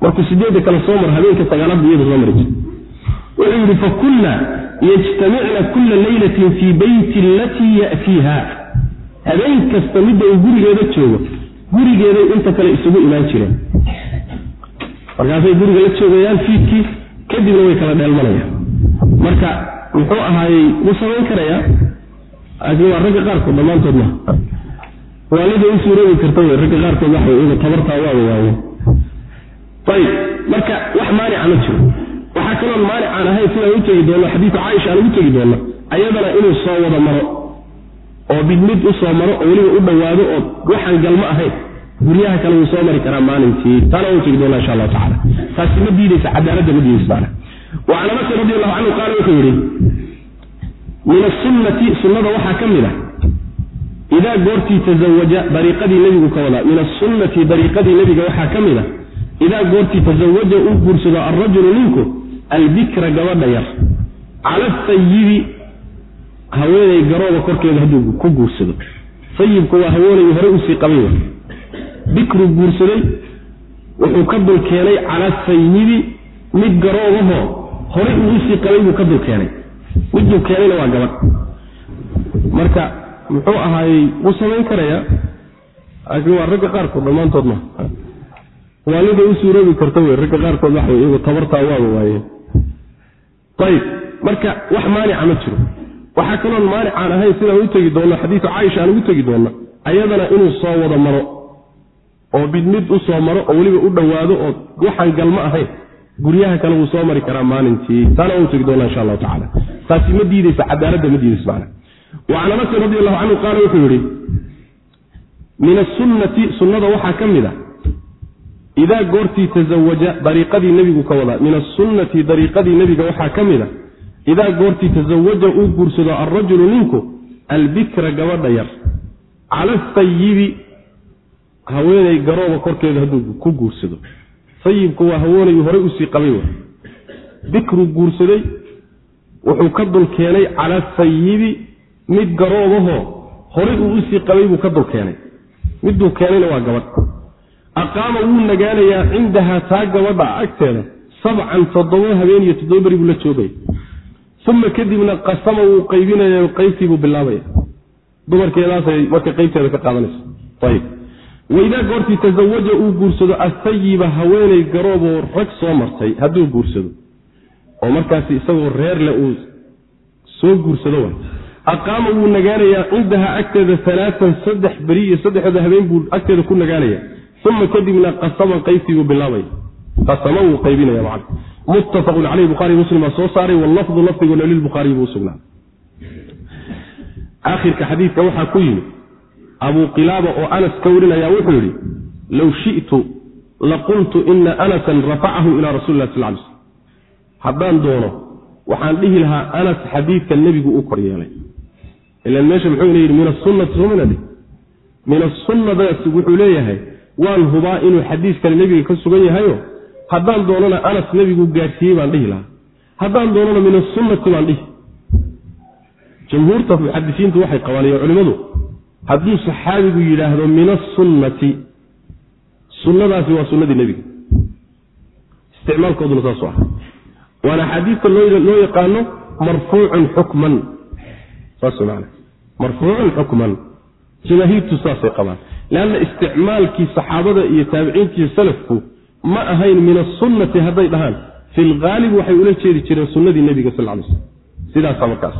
markuu sideedda kale soo maro habeenka sagaalaadbu iyada soo mari jir wuxuu yidhi fakunna yajtamicna kula laylatin fii beyti alatii ya'tiiha habeen kasta midda uu gurigeeda joogo gurigeeday inta kale isugu imaan jireen. Markaasay guriga la joogayaan fiidkii kadibna way kala dheelmanayaan. Marka muxuu ahaayey wuu samayn karayaa. Laakiin waa ragga qaarkood dhammaantood maha waalida u suuroobi karta wey ragga qaarkood waxa tabartaa waaba waaye ayib marka wax maanica ma jiro. Waxaa kaloon maanic aan ahayn sidaan u tegi doonno xadiidu caaisha aan ugu tegi doonno ayadana inuu soo wada maro. Oo mid mid u soo maro oo weliba u dhowaado oo waxaan galmo ahayn. Guryaha kale wuu soo mari karaa maalintii. Taana u tegi doona insha allahu tacala taasi ma diideysa cadaaladda ma diideysa wacan anasin radi allahu canhu qaala wuxuu yidhi min asunnati sunnada waxaa ka mid ah idaa goortii tazawaja dariiqadii nebigu ka wadaa. Min asunnati dariiqadii nebiga waxaa ka mid ah idaa goortii tazawaja uu guursado alrajulu ninku albikra gabadha yar. Cala sayibi haweenay garooba korkeeda hadduu ku guursado. Sayibku waa haweenayu hore u sii qabay. Bikru guursaday wuxuu ka dul keenay cala sayibi mid garoobahoo horey uu u sii qabay buu ka dul keenay. Miduu keenayna waa gabadh. Marka muxuu ahaayey wuu samayn karayaa laakiin waa ragga qaarkood dhammaantood ma waalida u suuroobi karta wey ragga qaarkood waxa iyagu tabartaa waaba waaye. Ayib marka wax maanica ma jiro. Waxaa kaloon maanicaan ahayn sidaan u tegi doonno xadiidu caaisha aan ugu tegi doonno ayadana inuu soo wada maro. Oo mid mid u soo maro oo weliba u dhowaado oo waxaan galmo ahayn guryaha kale wuu soo mari karaa maalintii. Taana waa u tegi doona insha allahu tacala taasi ma diideysa cadaaladda ma diideysa macna. Wacan anasin radi allahu canhu qaala wuxuu yidhi min asunnati sunnada waxaa ka mid a idaa goortii tazawaja dariiqadii nebigu ka wadaa min asunnati dariiqadii nebiga waxaa ka mid a. Idaa goortii tazawaja uu guursado alrajulu ninku albikra gabadha yar. Cala asayibi haweenay garooba korkeeda hadduu ku guursado. Sayibku waa haweenayu horey u sii qabay wa bikru guursaday wuxuu ka dul keenay cala sayibi mid garoobahoo horey uu u sii qabay buu ka dul keenay. Miduu keenayna waa gabadh aqaama wuu nagaanayaa cindahaa taa gabadha agteeda sabcan toddoba habeen iyo toddoba beri buu la joogaya uma kadibna qasama wuu qaybinaya qaybtiibuu bilaabaya. Dumarkeedaasay marka qaybteeda ka qaadanaysa ayib. Waidaa goortii tasawaja uu guursado asayiba haweenay garooboo rag soo martay hadduu guursado oo markaasi isagoo reerle uu soo guursado wa aqaama wuu nagaanayaa cindaha agteeda alaaan saddex beri iyo saddexda habeen buu agteeda ku nagaanaya uma kadibna qasama qaybtii buu bilaabaya qasama wuu qaybinaya macna muttafaqun caleyh buhari muslim baa soo saaray wallafdu lafdiguna lilbukhaariy buu usugnaa aakhirka xadiidka waxaa ku yimi abuu qilaaba oo anas ka warinaya wuxuu yidhi low shi'tu laqultu ina anasan rafacahu ilaa rasuli lah sal ly slm haddaan doono waxaan dhihi lahaa anas xadiidka nebigu u kor yeelay ilan meesha muxuu ina yidhi min asunati sominadhi min asunadaas wuxuu leeyahay waan hubaa inuu xadiiskani nebiga ka sugan yahayo? Haddaan doonana anas nebigu gaadhsiiyey baan dhihi lahaa. Haddaan doonana min asunnati baan dhihi. Jamhuurta muxadisiintu waxay qabaan iyo culimmadu hadduu saxaabigu yidhaahdo min asunnati sunnadaasi waa sunnadii nebiga. Isticmaalkooduna saasu ah. Waana axaadiista loo yaqaano marfuucun xukman. Saas man marfuucun xukman. Jamaahiirtu saasay qabaan leanna isticmaalkii saxaabada iyo taabiciintiiyo salafku ma ahayn min asunnati hadday dhahaan fi lhaalib waxay ula jeedi jireen sunnadii nebiga sal lay slam sidaasa markaas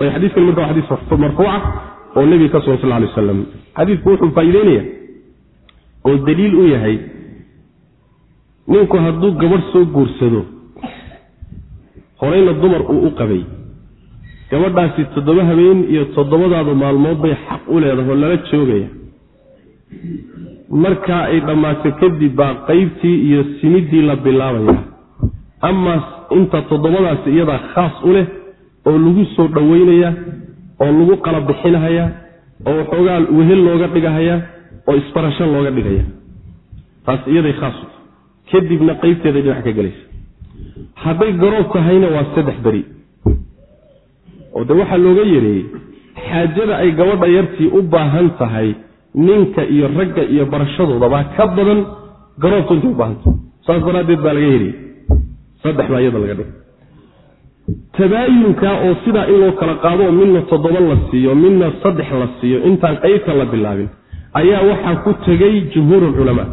ayb xadiiskan marka waa xadiis marfuuca oo nebiga ka sugan sal lay wasalam xadiidku wuxuu faa'iideynaya oo daliil u yahay ninku hadduu gabadh soo guursado horeyna dumar uu u qabay gabadhaasi toddoba habeen iyo toddobadaada maalmood bay xaq u leedahay oo lala joogaya markaa ay dhammaato kadib baa qaybtii iyo simiddii la bilaabaya. Amaa inta toddobadaasi iyadaa khaas u leh oo lagu soo dhoweynaya oo lagu qala bixinahaya oo waxoogaa wehel looga dhigahaya oo isbarasho looga dhigaya. Taas iyaday khaas u kadibna qaybteeday dhinac ka gelaysa. Hadday garoob tahayna waa saddex beri. Oo de waxaa looga yareeyey xaajada ay gabadha yartii u baahan tahay ninka iyo ragga iyo barashadooda baa ka badan garoobtu intay u baahantahay saas daraaddeed baa laga yariyey saddex baa iyada laga dhigay. Tabaayunka oo sidaa in loo kala qaado oo midna toddoba la siiyo midna saddex la siiyo intaan qaybka la bilaabin ayaa waxaa ku tegay jumhuur ulculamaa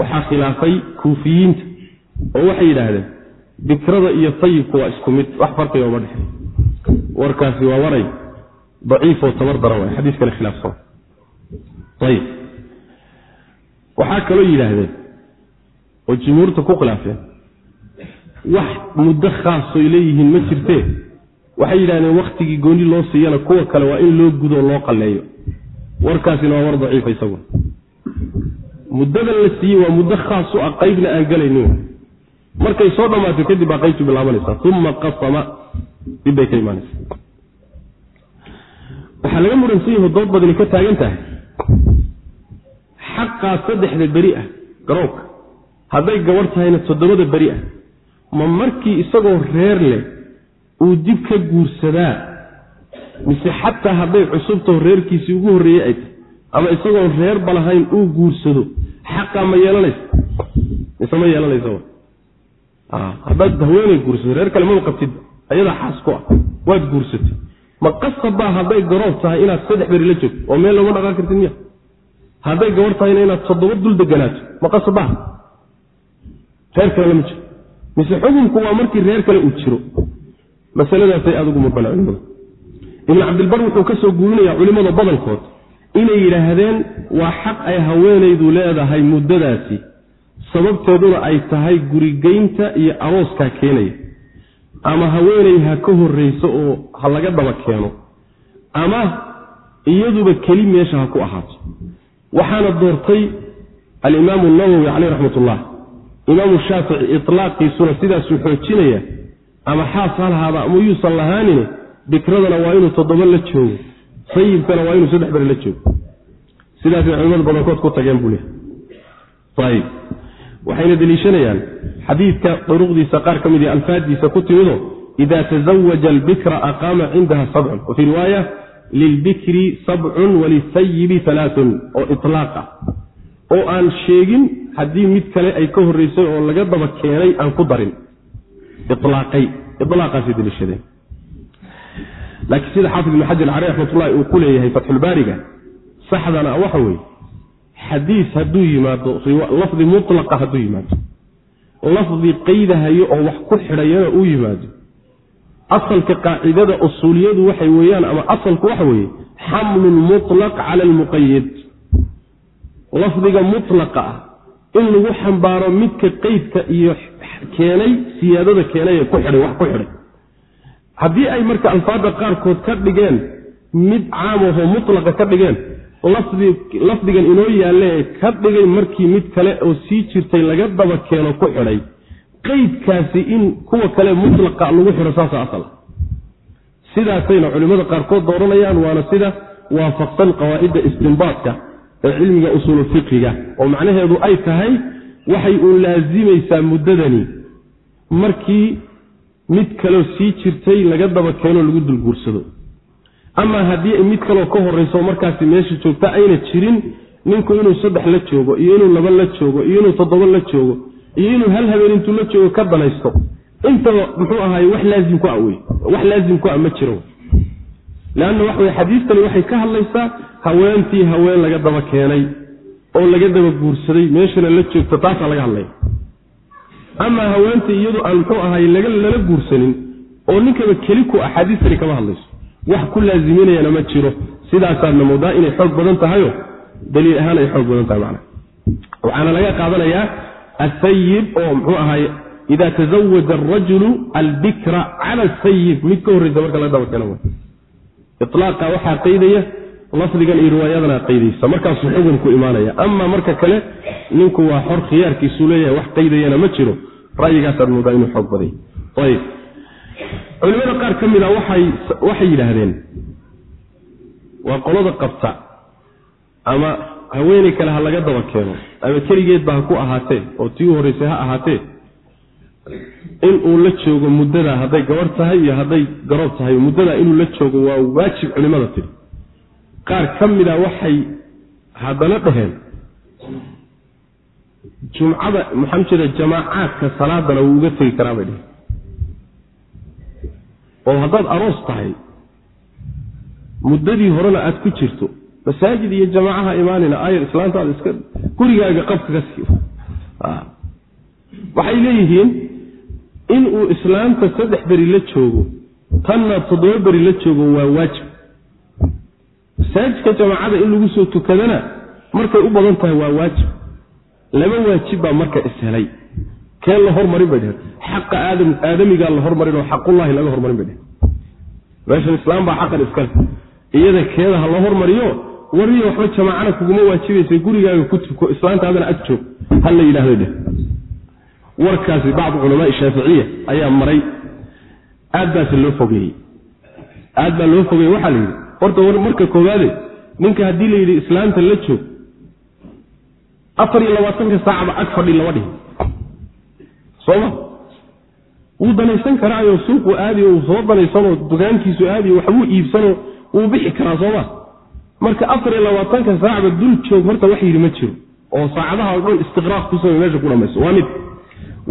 waxaa khilaafay kuufiyiinta oo waxay yidhaahdeen bikrada iyo tayibku waa isku mid. Wax farqiga uma dhexey warkaasi waa waray daciifoo tabar daran waay xadiis kale khilaafsan. Ayib waxaa kaloo yidhaahdeen oo jumhuurta ku khilaafeen wax muddo khaasoy leeyihiin ma jirtee waxay yidhahdeen wakhtigii gooni loo siiyana kuwa kale waa in loo gudoo loo qalleeyo. Warkaasina waa war daciifa isaguna muddadan la siiyey waa muddo khaas u ah qaybna aan galaynin. Markay soo dhammaato kadib baa qaybtu bilaabanaysaa. Uma qasama dibbay ka imaanaysa waxaa laga muransan yaho dood badani ka taagan tahay. Xaqaa saddexda beri ah garoobka hadday gabadh tahayna toddobada beri ah. Ma markii isagoo reer leh uu dib ka guursadaa mise xataa hadday cusubtaho reerkiisii ugu horreeyey ay tahy ama isagoon reerba lahayn uu guursado xaqaa ma yeelanaysa. Mise ma yeelanaysa haddaad haweenay guursato reer kale maba qabtidba ayadaa xaas ku ah. Waad guursatay ma qasabbaa hadday garoob tahay inaad saddex beri la joogto oo meel looma dhaqaan kartid miya? Hadday gabarh tahayna inaad toddoba dul deganaato ma qasabbaa reer kale lama jiro. Mise xukunku waa markii reer kale uu jiro. Masaladaasay aada ugu mudbana culimada ibnu cabdilbar wuxuu ka soo guurinayaa culimmada badankood inay yidhaahdeen waa xaq ay haweenaydu leedahay muddadaasi sababteeduna ay tahay gurigeynta iyo arooskaa keenaya ama haweenay ha ka horreyso oo ha laga daba keeno ama iyaduba keli meesha ha ku ahaato. Waxaana doortay alimaamu nawowi caleyh raxmat ullah imaamu shaafici itlaaqiisuna sidaasuu xoojinaya ama xaas ha lahaada ama yuusan lahaanine bikradana waa inuu toddoba la joogo sayibkana waa inuu saddex beri la joogo. Sidaasay culimada badankood ku tageen buu lehay waxayna deliishanayaan xadiidka duruqdiisa qaar ka mid iyo alfaaddiisa ku timido ida tazawaja albikra aqaama cindaha sabcun wa fii riwaaya lilbikri sabcun walisayibi alaaun oo ilaaq ah. Oo aan sheegin haddii mid kale ay ka horreysay oo laga daba keenay aan ku darin. Ilaaqay ilaaqaasay deliishadeen laakiin sida xaafid ibnu xajar cali raxmatullahi uu ku leeyahay fatxulbaariga saxdana waxa weeye xadiis hadduu yimaado lafdi mutlaqa hadduu yimaado lafdi qaydahayo oo wax ku xidhayana uu yimaado asalka qaacidada usuuliyadu waxay weeyaan ama asalku waxa weeye xamlu lmutlaq cala almuqayad lafdiga mutlaqa ah in lagu xambaaro midka qeydka iyo keenay siyaadada keenay ee ku xidhay wax ku xidhay. Haddii ay marka alfaada qaarkood ka dhigeen mid caamahoo mutlaqa ka dhigeen lafdigan inoo yaalle ka dhigay markii mid kale oo sii jirtay laga daba keeno ku xidhay. Qeydkaasi in kuwa kale mutlaqa lagu xidho saasa asal. Sidaasayna culimmada qaarkood dooranayaan waana sida waafaqsan qawaa'idda istinbaadka ee cilmiga usuululfiqiga oo macnaheedu ay tahay waxay uun laasimaysaa muddadani. Markii mid kaleo sii jirtay laga daba keeno lagu dulguursado ama haddii mid kaloo ka horrayso markaasi meesha joogta ayna jirin ninku inuu saddex la joogo iyo inuu laba la joogo iyo inuu toddoba la joogo iyo inuu hal habeen intuu la joogo ka danaysto intaba muxuu ahaay wax laazim ku ah wey wax laazim ku ah ma jiro. Leanna waxa wey xadiistani waxay ka hadlaysaa haweentii haween laga daba keenay oo laga daba guursaday meeshana la joogto taasaa laga hadlaya amaa haweentii iyadu aan muxuu ahaay lala guursanin oo ninkaba keli ku axaadiistani kama hadlayso wax ku laaziminayana ma jiro. Sidaasaadna moodaa inay xoog badan tahayo daliil ahaan ay xoog badan tahay macna waxaana laga qaadanayaa asayib oo muxuu ahaay ida tazawaja arajulu albikra cala asayib mid ka horreysa marka laga daba keeno ilaaqa waxaa qaydaya lafdigan iyo riwaayadana qaydaysa. Markaasuu xugun ku imaanaya. Ama marka kale ninku waa xor khiyaarkiisuu leeyahay wax qaydayana ma jiro. Ra'yigaasaad moodaa inuu xoog baday culimada qaar ka mid a waxay yidhaahdeen waa qolada qabta ama haweeney kale ha laga daba keeno ama keligeedba ha ku ahaatee oo tii u horreysay ha ahaatee in uu la joogo muddadaa hadday gabarh tahay iyo hadday garoob tahay muddadaa inuu la joogo waa waajib culimada tidhi qaar ka mida waxay haddana dhaheen jumcada maxaan jeeda jamaacaadka salaadana wuu uga tegi karaa bay dheheen oo haddaad aroos tahay muddadii horena aad ku jirto masaajid iyo jamaacaha imaanina ayar islaantaada iska gurigaaga qabka ka siiyo. Waxay leeyihiin in uu islaamta saddex beri la joogo tanna toddoba beri la joogo waa waajib. Masaajidka jamaacada in lagu soo tukadana markay u badan tahay waa waajib. Laba waajib baa marka ishelay keen la hormarin bay dheheen xaqa aadam aadamigaa la hormarin oo xaqullaahi laga hormarin bay dheheen meeshan islaam baa xaqan iskale iyada keeda ha la hormariyo wariya waxba jamaacana kuguma waajibaysa gurigaaga ku tuko islaantaadana ag joog. Ha la yidhahdo dheh. Warkaasi bacdu culamaai shaaficiya ayaa maray. Aad baase loo fogeeyey. Aad baa loo fogeeyey. Waxaa la yidhi horta marka koowaade ninka haddii la yidhi islaamta la joog afar iyo labaatanka saacba ag fadhi lama dhihin sooma wuu danaysan karaayo suuqu aadiyo soo danaysanoo dukaankiisu aadiyo waxbuu iibsanoo wuu bixi karaa sooma marka afar iyo labaatanka saacba dul joog horta wax yidhi ma jiro. Oo saacadaha o dhan istiqraaq ku samay meesha ku dhamayso. Waa mid.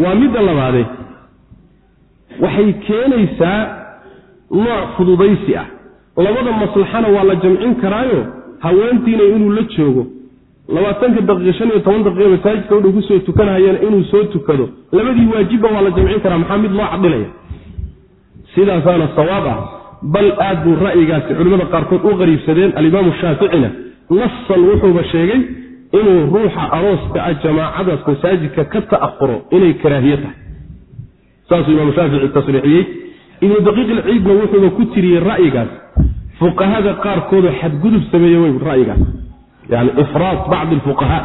Waa midda labaade. Waxay keenaysaa nooc fududaysi ah. Labada maslaxana waa la jamcin karaayo haweentiina inuu la joogo labaatanka daqiiqa shan iyo toban daqiiqa masaajidka udhow ku soo tukanahayana inuu soo tukado labadii waajibba waa la jamcin karaa maxaa mid loo cadilaya sidaasaana sawaab ah bal aad buu ra'yigaasi culimmada qaarkood u qariibsadeen alimaamu shaaficina nasan wuxuuba sheegay inuu ruuxa arooska ah jamaacadaas masaajidka ka ta'ahuro inay karaahiye tahay. Saasuu imaamu shaafici tasriixiyey. Ibnu daqiiq ilciidna wuxuuba ku tiriyey ra'yigaas fuqahada qaarkoodoo xadgudub sameeye wey ra'yigaas yani ifraad bacdi alfuqahaa.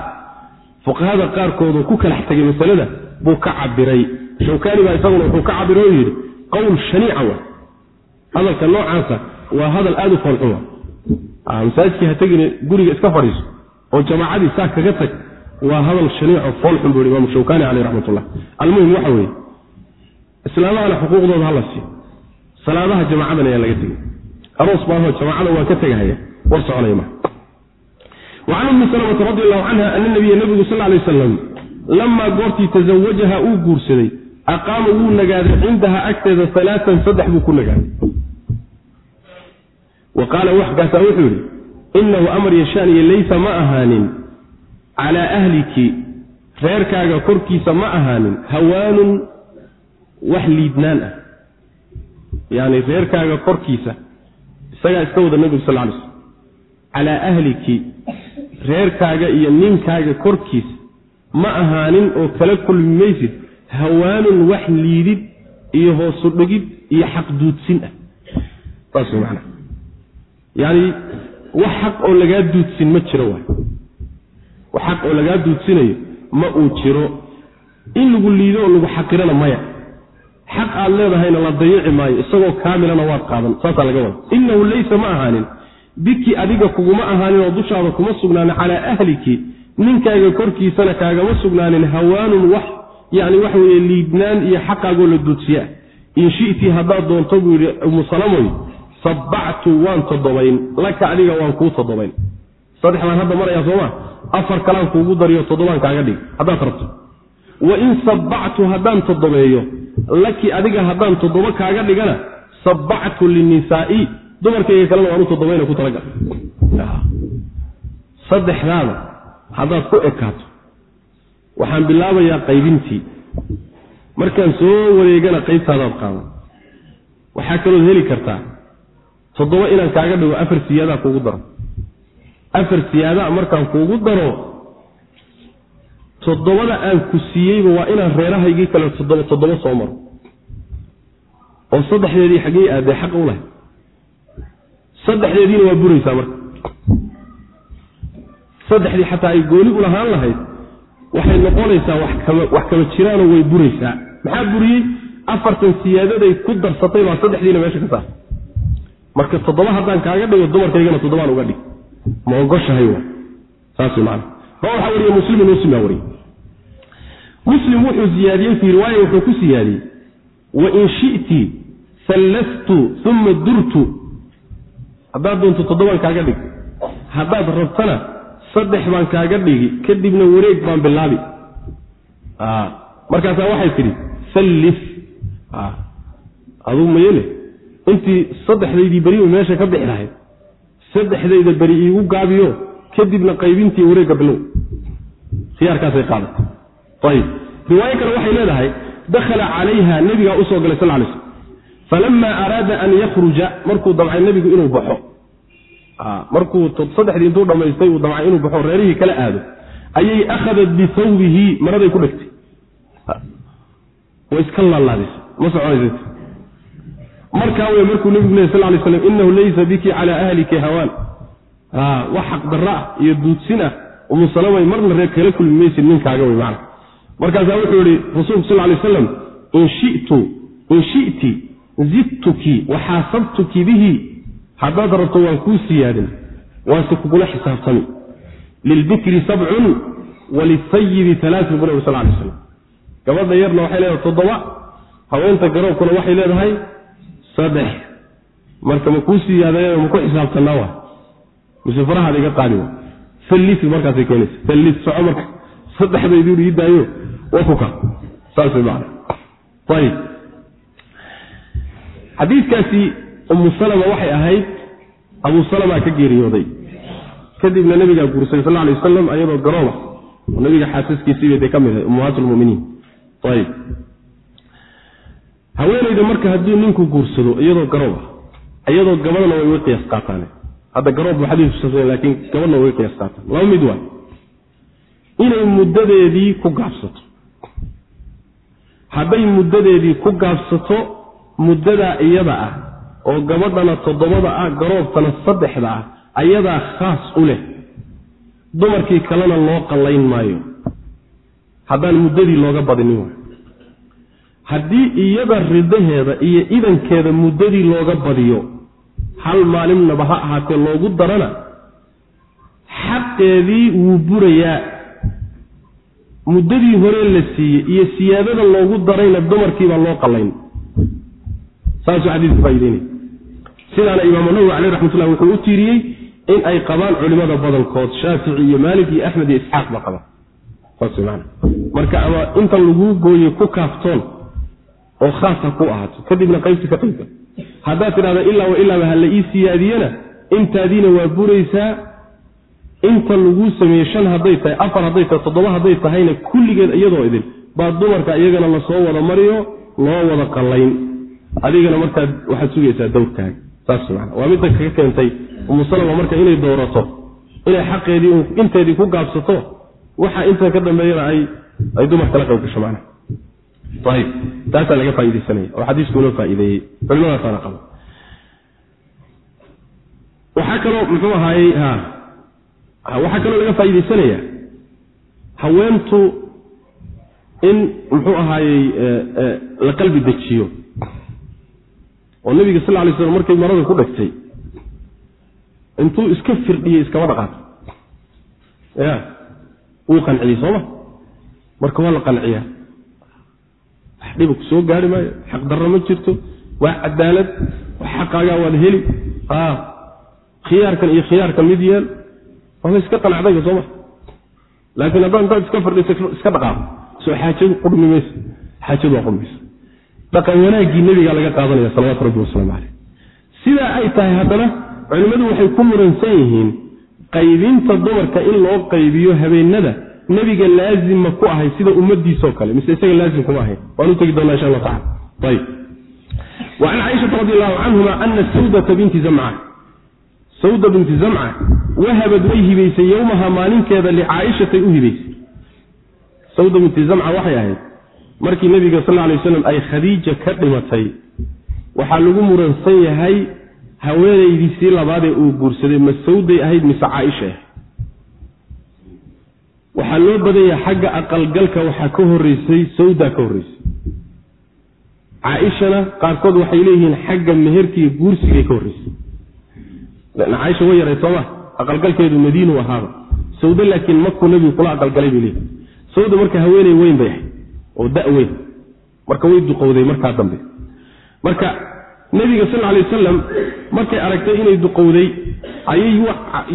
Fuqahada qaarkoodoo ku kalax tegay masalada buu ka cabiray shawkaani baa isaguna wuxuu ka cabiray oo yidhi qowl shaniica wa hadalka noocaasa waa hadal aada u foolxun wa masaajidkii ha tegine guriga iska fadhiiso oo jamaacadii saa kaga tag waa hadal shaniico foolxun buu imaamu shawkaani caleyh raxmatullah. Almuhim waxa weeye islaamahana xuquuqdooda hala siiyo. Salaadaha jamaacadan ayaa laga tegay. Aroos baahoo jamaacada waa ka tegahaya war soconaya maa wacan ummi salamata radi allahu canha ana nabiya nabigu sal lay wasalam lamaa goortii tasawajaha uu guursaday aqaama wuu nagaaday cindaha agteeda alaaan saddex buu ku nagaaday. Wa qaala waxkaasaa wuxuu yidhi inahu amar yashaaniyo laysa ma ahaanin calaa ahliki reerkaaga korkiisa ma ahaanin hawaanun wax liidnaan ah. Yani reerkaaga korkiisa isagaa iska wada nebigu sal lay slm calaa ahliki reerkaaga iyo ninkaaga korkiisa ma ahaanin oo kala kulmi maysid hawaanun wax liidid iyo hoosu dhigid iyo xaq duudsin ah. Saas man yani wax xaq oo lagaa duudsin ma jiro waay. Wax xaq oo lagaa duudsinayo ma uu jiro. In lagu liido oo lagu xaqirana maya. Xaq aad leedahayna la dayici maayo isagoo kaamilana waad qaadan. Saasaa laga wada inahu laysa ma ahaanin biki adiga kuguma ahaanin oo dushaada kuma sugnaanin calaa ahliki ninkaaga korkiisana kaagama sugnaanin hawaanun wax yani waxa weye liidnaan iyo xaqaagoo la duudsiyaa in shi'tii haddaad doonto buu yidhi umu salamoy sabbactu waan toddobayn laka adiga waan kuu toddobayn. Saddex baan hadda marayaa sooma afar kalaan kuugu dariyo toddobaan kaaga dhig. Haddaad rabto. Wa in sabbactu haddaan toddobeeyo laki adiga haddaan toddoba kaaga dhigana sabbactu linisaa'i dumarkayga kalena waanu toddobayna ku talagal. Saddexdaada haddaad ku ekaato waxaan bilaabayaa qaybintii. Markaan soo wareegana qaybtaadaad qaadan waxaa kalood heli kartaa toddoba inaan kaaga dhigo afar siyaadaa kuugu daro. Afar siyaadaa markaan kuugu daro toddobada aan ku siiyeyba waa inaan reerahaygii kale toddoba toddoba soo maro. Oo saddexdeedii xaggey aadee xaq u lahay saddexdeediina waa buraysaa marka. Saddexdii xataa ay gooni u lahaan lahayd waxay noqonaysaa wax kama jiraanoo way buraysaa. Maxaa buriyey? Afartan siyaadaday ku darsatay baa saddexdiina meesha ka saartay marka toddoba haddaan kaaga dhigo dumarkaygana toddobaan uga dhig. Ma ogoshahay wa saas wey macana ma waxaa wariye muslimin muslim baa wariyey muslim wuxuu siyaadiyey fii riwaaya wuxuu ku siyaadiyey wain shi'ti sallastu uma durtu haddaad doonto toddobaan kaaga dhig. Haddaad rabtana saddex baan kaaga dhigi kadibna wareeg baan bilaabi. Markaasaa waxay tidhi sallis aduu mayele intii saddexdaydii beriba meesha ka bixi lahayd saddexdayda beri iigu gaabiyo kadibna qaybintii wareegga bilow khiyaarkaasay qaadatay. Ayib. Riwaayo kale waxay leedahay dakhala calayha nebigaa u soo galay sal lay slm falamaa araada an yakhruja markuu damcay nebigu inuu baxo markuu saddexdii intuu dhammaystay uu damcay inuu baxo reerihii kala aado ayay akhadat bihawbihi maraday ku dhegtay way iska laalaadaysa ma soconaysa markaa wey markuu nebigu ley sal lay slam inahu laysa biki cala ahliki hawaan wax xaqdarra ah iyo duudsin ah umu marna reer kala kulmi maysid ninkaaga wey macana markaasaa wuxuu yihi rasuulku sal lay aslam in shitu in shiti zidtuki waxaasabtuki bihi haddaad rabto waan kuu siyaadin waanse kugula xisaabtami. Lilbikri sabcun walisayibi alaatun bu nabig sal lay slam gabadha yarna waxay leedahay toddoba haweenta garoobkuna waxay leedahay saddex. Marka ma kuu siyaadayo ma ku xisaabtanaa wa mise farahaad iga qaadi wa markaasay keenaysa. Fallis soco marka saddexdaydu ii daayo waa ku ka. Saas way macana ayib xadiidkaasi umu salama waxay ahayd abu salama ka geeriyooday. Kadibna nabigaa guursaday sal alay wasalam ayadoo garooba oo nabiga xaasaskiisiibay dee ka mid ahay ummahaat lmuminiin ayib. Haweenayda marka hadduu ninku guursado iyadoo garoob ah iyadoo gabadhana way uga qiyaas qaataane hadda garoob bu xadiis laakiin gabadhna way qiyaas qaataan. Laba mid waay inay muddadeedii ku gaabsato. Hadday muddadeedii ku gaabsato muddadaa iyada ah oo gabadhana toddobada ah garoobtana saddexda ah ayadaa khaas u leh. Dumarkii kalena loo qallayn maayo. Haddaan muddadii looga badinin haddii iyada ridaheeda iyo idankeeda muddadii looga badiyo hal maalimnaba ha ahaatee loogu darana? Xaqeedii wuu burayaa. Muddadii hore la siiyey iyo siyaadada loogu darayna dumarkiibaa loo qallayn saasuu xadiisku faa'ideynaya sidaana imaamu nawowi caleyh raxmatullah wuxuu u tiiriyey in ay qabaan culimmada badankood shaafici iyo maalik iyo axmed iyo isxaaq ba qabaan saas marka ama intan laguu gooye ku kaaftoon oo khaas ha ku ahaato kadibna qaybta ka qaybta. Haddaad tidhahda ilaa wa ilaaba ha la ii siyaadiyena intaadiina waa buraysaa inta laguu sameeyey shan hadday tahay afar hadday tahay toddoba hadday tahayna kulligeed iyadoo idin baa dumarka iyagana la soo wada mariyo loo wada qallayn adigana markaad waxaad sugaysaa dawrkaaga saas man waa midda kaga keentay umu salama marka inay doorato inay xaqeedii inteedii ku gaabsato waxa inta ka dambeeyana ay ay dumarka la qayb gasho macnaha ayib taasaa laga faaidaysanaya oo xadiisku inoo faa'iideeyey. Culimadaasana qaba. Waxaa kaloo muxuu ahaayey ha waxaa kaloo laga faa'iidaysanaya haweentu in muxuu ahaayey la qalbi dejiyo oo nabiga sal ly slam markay marada ku dhegtay intuu iska firdhiyey iskama dhaqaato ya wuu qanciyey sooma marka waa la qanciyaa. Wax dhiba ku gaari maayo xaq darro ma jirto waa cadaalad wax xaqaagaa waad heli. Khiyaarkan iyo khiyaarkan mid yeel waaba iska qanacdayba sooma laakiin haddaan intaad iska fardhisa iska dhaqaaqo. Soo xaajadu qurmi mayso xaajadu waa qurmaysa dhaqan wanaaggii nebigaa laga qaadanaya salawatu rabbi wasalaamu caleyh sidaa ay tahay haddana culimmadu waxay ku muransan yihiin qaybinta dumarka in loo qaybiyo habeenada nebiga laazima ku ahay sida ummadiisoo kale mise isaga laazim kuma ahayn waan u tegi doonaa insha allah tacala ayb can caaishata radi allahu canhuma ana sawdata binti zamca. Sawda binti zamca wahabad way hibaysay yowmaha maalinkeeda licaaishatay u hibaysay. Sawda binti zamca waxay ahayd markii nebiga sal ly waslam ay khadiija ka dhimatay waxaa lagu muransan yahay haweenaydiisii labaadee uu guursaday ma sawday ahayd mise caaisha ah waxaa loo badan yahay xagga aqalgalka waxaa ka horeysay sawda ka horreysay. Caaishana qaarkood waxay leeyihiin xagga meherkiiyo guursigay ka horreysay. Caaisha way yaray sooma aqalgalkeedu madiinu ahaaba. Sawdo laakiin makuu nebigu kula aqalgalay bay leeyihi sawda marka haweeney weyn bay ahayd oo da weyn marka way duqowday markaa dambe. Marka nebiga sal alay wasalam markay aragtay inay duqowday ayay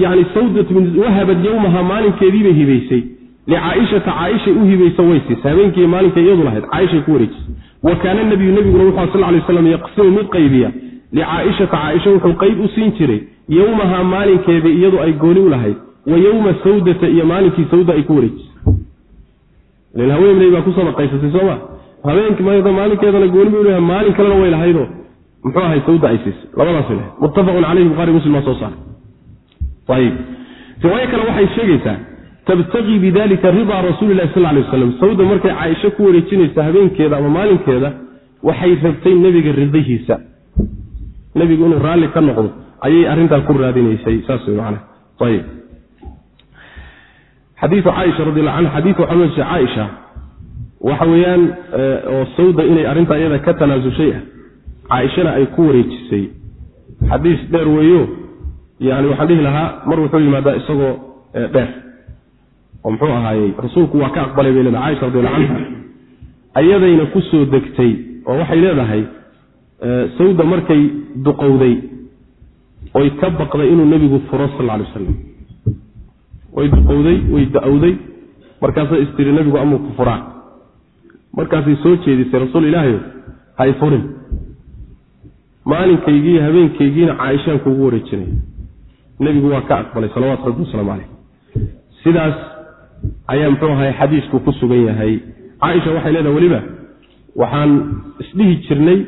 yani sawdat wahabad yowmaha maalinkeediibay hibaysay. Licaaishata caaishay u hibaysa way siisa habeenkii maalinka iyadu lahayd caaishay ku wareejisay. Wa kaana nabiyu nebiguna wuxuu sal lay waslam yaqsimu mid qaybiya. Licaaishata caaisha wuxuu qayb u siin jiray yowmaha maalinkeedii iyadu ay gooni u lahayd. Wa yowma sawdata iyo maalinkii sawda ay ku wareejisay haweeney baa ku sadaqaysatay sooma habeenk maalinkeedana gooni bay ulahay maalin kalena way lahaydo muxuu ahay sawda ay siisay labadaas muttafaqun caleyhi buhari muslim baa soo saaray riwaayo kale waxay sheegaysaa tabtaqii bidalika ridaa rasuulilahi sal lay waslam sawda markay caaisho ku wareejinaysa habeenkeeda ama maalinkeeda waxay rabtay nebiga ridahiisa nebigu inuu raalli ka noqdo ayay arrintaa ku raadinaysay saas wey macana ayib xadiiu caaisha radiallah canha xadiiu waxaa caaisha. Waxa weeyaan oo sawda inay arrintaa iyada ka tanaasushay ah caaishana ay ku wareejisay. Xadiis dheer weeyo yani waxaan dhihi lahaa mar wuxuu yimaadaa isagoo dheer. Oo muxuu ahaayey rasuulku waa ka aqbalay bay leedahay caaisha radiallah canha ayadayna ku soo degtay oo waxay leedahay sawda markay duqowday oy ka baqday inuu nebigu furo sal alay wasalam way duqowday way da'owday markaasay istiri nebigu amuu ku furaa markaasay soo jeedisay rasuul ilaahayo hay furin. Maalinkaygii habeenkaygiina caaishaan kuugu wareejinaya nebigu waa ka aqbalay salawatu rabbi wasalaamu caleyh sidaas ayaa muxuu ahay xadiisku ku sugan yahay. Caaisha waxay leedahay weliba waxaan isdhihi jirnay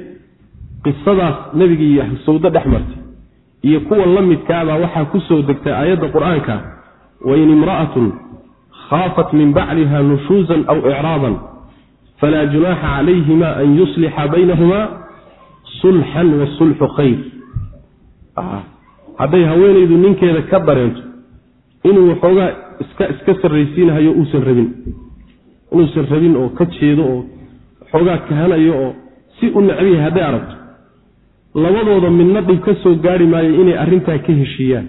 qisadaas nebiga iyo sawdo dhex martay. Iyo kuwa la midkaabaa waxaa ku soo degtay aayadda qur'aanka wain imra'atun khaafat min bacliha nushuusan aw icraadan falaa junaaxa calayhima an yuslixa baynahuma sulxan wasulxu khayr hadday haweenaydu ninkeeda ka dareento inuu waxoogaa iska iska sarraysiinahayo uusan rabin inuusan rabin oo ka jeedo oo waxoogaa kahanayo oo si u necbiyahay hadday aragto labadooda midna dhib ka soo gaari maayo inay arrintaa ka heshiiyaan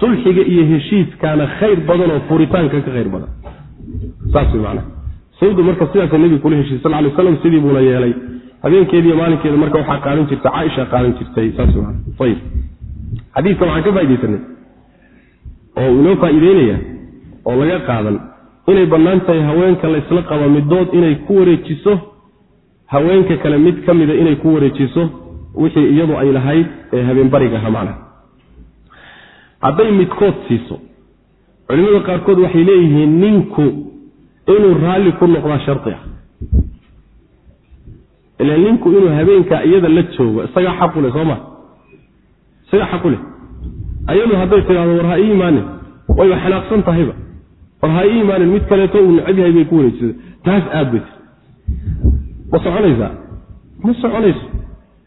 sulxiga iyo heshiiskaana khayr badan oo furitaanka ka khayr badan. Saas way macnaha. Sawda marka sidaasa nebiga kula heshiy sal ly waslam sidii buuna yeelay. Habeenkeediiyo maalinkeeda marka waxaa qaadan jirta caaisha qaadan jirtay. Saas way macana ayib xadiidka waxaan ka faaidaysanay oo inoo faa'iideynaya oo laga qaadan inay bannaan tahay haweenka laysla qaba middood inay ku wareejiso haweenka kale mid ka mida inay ku wareejiso wixii iyadu ay lahayd ee habeenbariga aha macnaha hadday midkood siiso culimada qaarkood waxay leeyihiin ninku inuu raalli ku noqdaa shardi ah. Ila ninku inuu habeenkaa iyada la joogo isagaa xaqule sooma isagaa xaquleh ayadu hadday tidhahdo war ha ii imaanin wayba xanaaqsan tahayba. War ha ii imaanin mid kaleeto uu necab yahay bay ku wareejisa taas aad bay tir ma soconaysaa? Ma soconayso.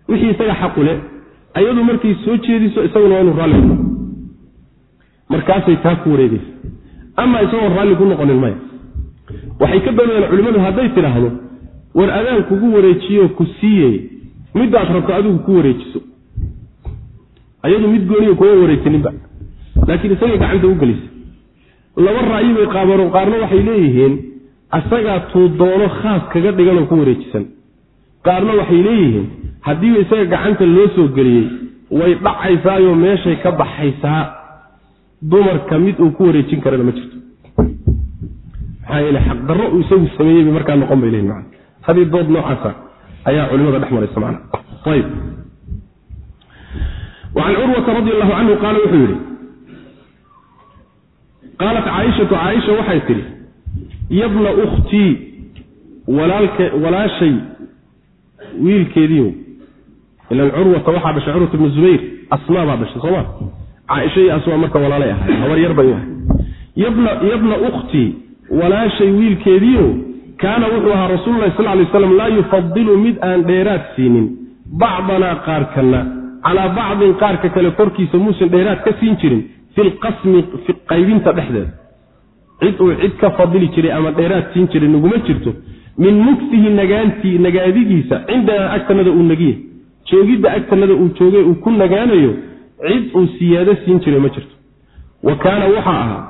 Wixii isaga xaqule ayadu markay soo jeediso isaguna waa inuu raalli ku noqo markaasay taa ku wareegaysa. Ama isagoon raalli ku noqonin maya. Waxay ka doonayaan culimmadu hadday tidhaahdo war adaan kugu wareejiyo ku siiye midaad rabto adigu ku wareejiso. Ayadu mid gooniya kuma wareejsaninba laakiin isagay gacanta u gelisa laba ra'yi bay qaabano qaarna waxay leeyihiin asagaa tuu doono khaas kaga dhiganoo ku wareejisan. Qaarna waxay leeyihiin haddiiba isaga gacanta loo soo geliyey way dhacaysaayoo meeshay ka baxaysaa dumarka mid uu ku wareejin karana ma jirto. Maxaa yeele xaqdarro uu isagu sameeyey bay markaa noqon bay leeyihiin maa haddii dood noocaasa ayaa culimada dhex maraysa man ayb an curwata radi allahu canhu qaala wuxuu yidhi qaalat caaishatu caaisha waxay tidhi yabna ukhtii walaashay wiilkeediiow ilan curwata waxaa dhashay curwata bnu zubayr asmaa baa dhashay sooma caaisha iyo asmaa marka walaalay ahay habar yar bay u ahay. Yabna ukhtii walaashay wiilkeediio kaana wuxuu ahaa rasuululahi sal lay slam laa yufadilu mid aan dheeraad siinin. Bacdanaa qaarkana calaa bacdin qaarka kale korkiisa muusan dheeraad ka siin jirin fi lqasmi qaybinta dhexdeeda. Cid uu cid ka fadili jiray ama dheeraad siin jiray naguma jirto min mugsihi nagaantii nagaadigiisa cindanaa agtanada uu nagiya joogidda agtanada uu joogay uu ku nagaanayo cid uu siyaado siin jiray ma jirto. Wa kaana waxaa ahaa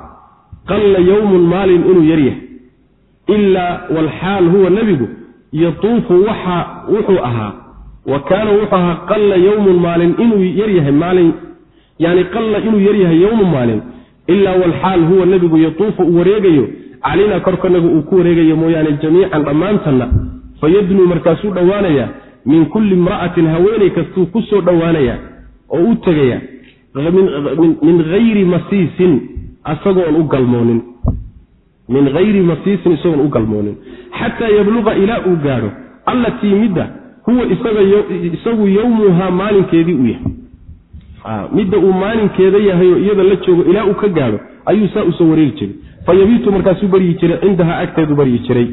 qalla yowmun maalin inuu yaryahay ilaa walxaal huwa nebigu yatuufu waxa wuxuu ahaa wa kaana wuxuu ahaa qalla yowmun maalin inuu yaryahay maalin yani qalla inuu yaryahay yowmun maalin ilaa walxaal huwa nebigu yatuufu uu wareegayo calinaa korkanaga uu ku wareegayo mooyaane jamiican dhammaantanna fayadnuu markaasuu dhowaanayaa min kulli imra'atin haweenay kastuu ku soo dhowaanayaa oo u tegaya min hayri masiisin asagoon u galmoonin. Min hayri masiisin isagoon u galmoonin. Xataa yabluqa ilaa uu gaadho allatii midda huwa isagu yowmuhaa maalinkeedii u yahay. Midda uu maalinkeeda yahay oo iyada la joogo ilaa uu ka gaadho ayuu saa u soo wareegi jiray. Fayabiitu markaasuu baryi jiray cindaha agteedu baryi jiray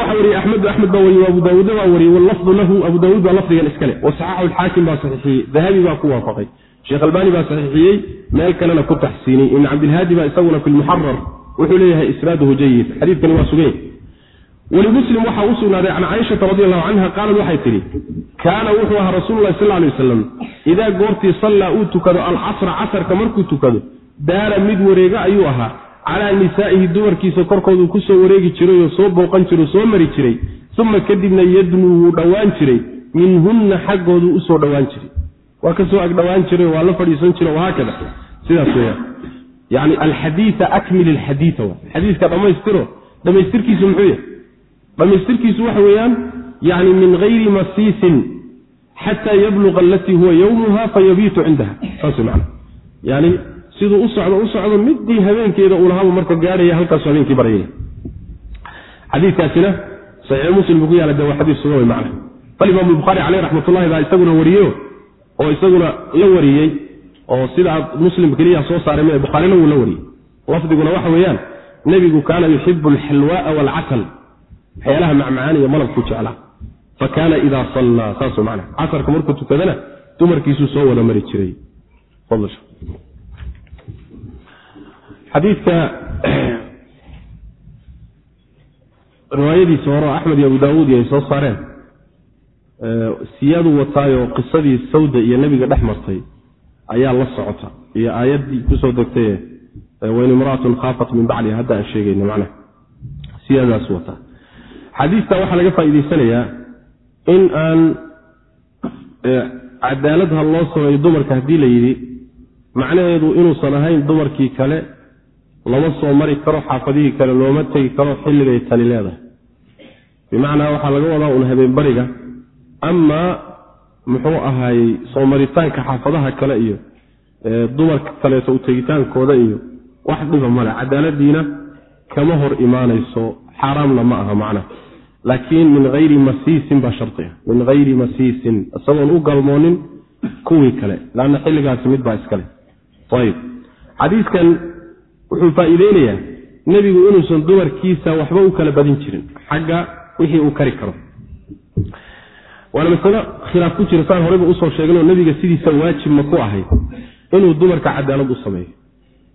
waxa wariye axmedu axmed baa wariye abu daawuudna baa wariyey wallafdu lahu abu daawuud baa lafdigan iskale. Wasaxaxu alxaakim baa saxiixiyey dahabi baa ku waafaqay sheekh albaani baa saxiixiyey meel kalena ku taxsiiniyey ibn cabdilhaadi baa isaguna fi lmuxarar wuxuu leeyahay isnaaduhu jayid xadiidkani waa sugay walimuslim waxaa u sugnaaday can caaishata radi allahu canha qaalad waxay tidhi kaana wuxuu ahaa rasuululahi sal lay wasalam idaa goortii sallaa uu tukado alcasra casarka markuu tukado daara mid wareega ayuu ahaa calaa nisaa'ihi dumarkiisa korkoodu ku soo wareegi jiray oo soo booqan jiro soo mari jiray uma kadibna yadnuu wuu dhowaan jiray minhunna xaggoodu u soo dhowaan jiray. Waa ka soo agdhowaan jiray waa la fadhiisan jira wahaakada sidaas weyaan yani alxadiia akmil alxadiia xadiiska dhammaystiro dhammaystirkiisu muxuu yahay? Dhammaystirkiisu waxa weeyaan yani min gayri masiisin xataa yabluqa alatii huwa yowmuha fayabiitu cindaha. Saas man yani siduu u socdo u socdo midii habeenkeeda uu lahaabuu marka gaadhaya halkaasu habeenkii baryaya xadiikaasina saxiix muslim buu ku yaalla de waa xadiis suga wey macna bal imaam lbukhaari caleyh raxmat ullahi baa isaguna wariyeyo oo isaguna la wariyey oo sidaa muslim keliya soo saaray m bukhaarina wuu la wariyey. Lafdiguna waxa weeyaan nebigu kaana yuxibu alxalwaaa waalcasal waxyaalaha macmacaan iyo malabku jeclaa. Fa kaana idaa sallaa saas man casarka markuu tukadana dumarkiisuu soo wada mari jiray xadiidka riwaayadiisa hore oo axmed iyo abu daawuud iyo ay soo saareen siyaadu wataayo qisadii sawda iyo nebiga dhex martay ayaa la socota. Iyo aayaddii ku soo degtaye wain imraatun khaafat min bacliha hadda aan sheegayna macnaha. Siyaadaas wataa xadiistaa waxaa laga faa'iidaysanayaa in aan cadaalad ha loo sameeyo dumarka haddii la yidhi macnaheedu inuusan ahayn dumarkii kale lama soo mari karo xaafadihii kale looma tegi karo xilligay tani leedahay. Bimacnaa waxaa laga wadaa un habeenbariga amaa muxuu ahaayey soo maritaanka xaafadaha kale iyo dumarka kaleeto u tegitaankooda iyo wax dhiba male. Cadaaladiina kama hor imaanayso xaaraamna ma aha macnaha laakiin min hayri masiisin baa shardiga min hayri masiisin. Isagoon u galmoonin kuwii kale. Lanna xilligaasi mid baa iskale ayib xadiiskan wuxuu faa-iideynayaa nebigu inuusan dumarkiisa waxba u kala badin jirin xagga wixii uu kari karo. Waana masalo khilaaf ku jira saan horeyba u soo sheeganoo nebiga sidiisa waajib ma ku ahayd inuu dumarka cadaalad u sameeyo.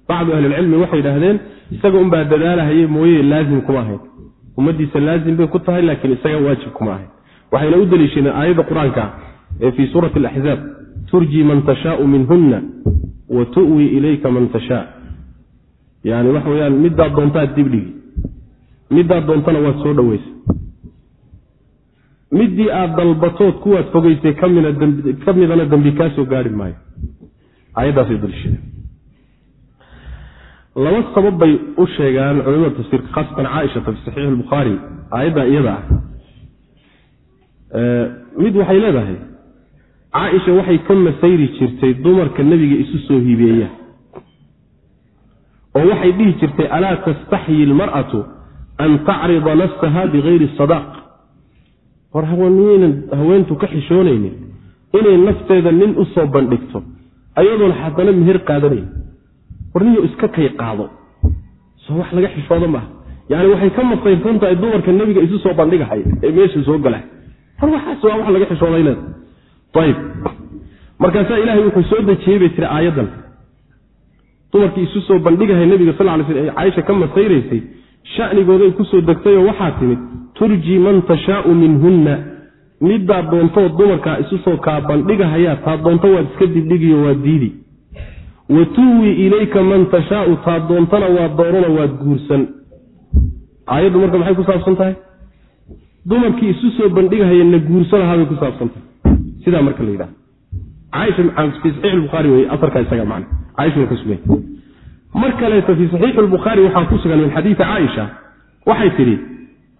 Bacdu ahlilcilmi waxay yidhaahdeen isaga unbaa dadaalahaye mooye laazim kuma ahayd ummadiisa laazim bay ku tahay laakiin isaga waajib kuma ahayd waxayna u daliishadeen aayadda qur'aanka ee fii suurati alaxzaab turji man tashaau minhunna wa tu'wi ilayka man tashaa yani waxa weyaan midaad doontaad dibdhigi. Midaad doontana waad soo dhoweysa midii aad dalbatood kuwaad fogeysay ka midana dambi kaasoo gaari maayo. Aayaddaasay daliishadeen laba sabab bay u sheegaan culimada tafsiirka khaasatan caaishata fi saxiix albukhaari aayadda iyada ah. Mid waxay leedahay caaisha waxay ka masayri jirtay dumarka nebiga isu soo hibeeya oo waxay dhihi jirtay alaa tastaxyi almar'atu an tacrida nafsaha bigayri sadaaq war haweenyeynan haweentu ka xishoonaynin inay nafteeda nin u soo bandhigto ayadoon haddana meher qaadanayn. War niyo iska kay qaado. Soo wax laga xishoodo maaha. Yani waxay ka masayrsan tahay dumarka nebiga isu soo bandhigahay ee meesha soo gala war waxaas waa wax laga xishooday leeda ayib markaasaa ilaahay wuxuu soo dejiyey bay tiri aayaddan dumarkii isu soo bandhigahay nebiga sal ly sl ee caaisha ka masayraysay shanigooday ku soo degtayoo waxaa timid turji man tashaau minhunna. Middaa doontoo dumarkaa isu soo kaa bandhigahayaa taa doonto waad iska dibdhigiyo waad diidi. Wa tuwi ilayka man tashaau taa doontana waad doorano waad guursan. Aayaddu marka maxay ku saabsan tahay? Dumarkii isu soo bandhigahaya na guursanahaabay ku saabsan tahay. Sidaa marka la yidhaha mar kaleeto fii saxiixi lbukhaari waxaa ku sugan min xadiidi caaisha waxay tidhi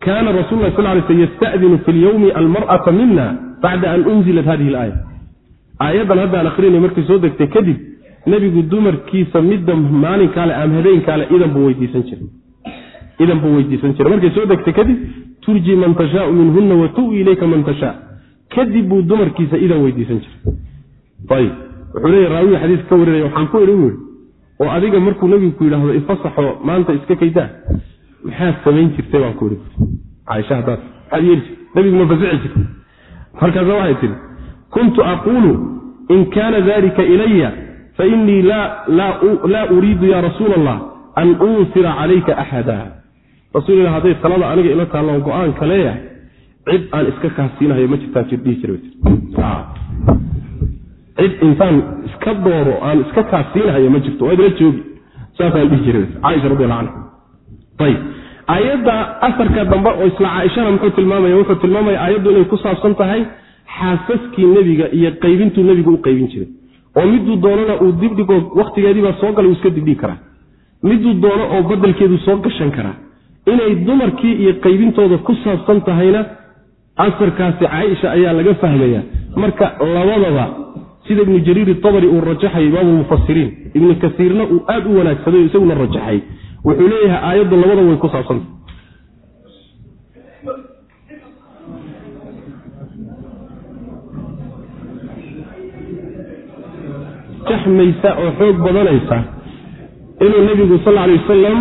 kaana rasul lah sal lay sl yasta'dinu fi lyowmi almar'ata mina bacda an unzilat hadihi alaaya aayaddan haddaan akrinay markay soo degtay kadib nebigu dumarkiisa midda maalinkaale ama habeenkaale idan buu weydiisan jiray. Idan buu weydiisan jiray. Markay soo degtay kadib turji man tashaau minhuna wa tuwi ilayka man tashaa kadib buu dumarkiisa idan weydiisan jiray ayib wuxuu leeya raawiga xadiis ka warinaya waxaan ku idhi wuri oo adiga markuu nebigu ku yidhaahdo ifasaxo maanta iska kaydaa. Maxaad samayn jirtay baan ku idhi. Caaisha haddaad maxaad yeeli jirtay. Nebigu ma fasixi jirtay. Markaasa waxay tihi kuntu aquulu in kaana dalika ilaya fainii laa uriidu ya rasuula allah an unsira calayka axada. Rasuul hadday talada aniga ila taallo go'aanka leeyahay cid aan iska kaasiinahayo ma jirtaan jir dhihi jira cid intaan iska dooro aan iska kaasiinahayo ma jirto waa idila joogi. Saasaan dhihi jira caaisha radialla canha ayib aayadda afarka dambe oo isla caaishana muxuu tilmaamaya? Wuxuu tilmaamaya aayaddu inay ku saabsan tahay xaasaskii nebiga iyo qaybintuu nebigu u qaybin jiray. Oo miduu doonana uu dibdhigo wakhtigeediibaa soo galay uu iska dibdhigi karaa. Miduu doono oo badelkeedu soo gashan karaa. Inay dumarkii iyo qaybintooda ku saabsan tahayna asarkaasi caaisha ayaa laga fahmaya marka labadaba sida ibnu jariir itabari uu rajaxay imaamu mufasiriin ibnu kasiirna uu aada u wanaagsaday isaguna rajaxay. Wuxuu leeyahay aayaddu labada way ku saabsanta jaxmaysa oo xoog badanaysa inuu nebigu sal alay wasalam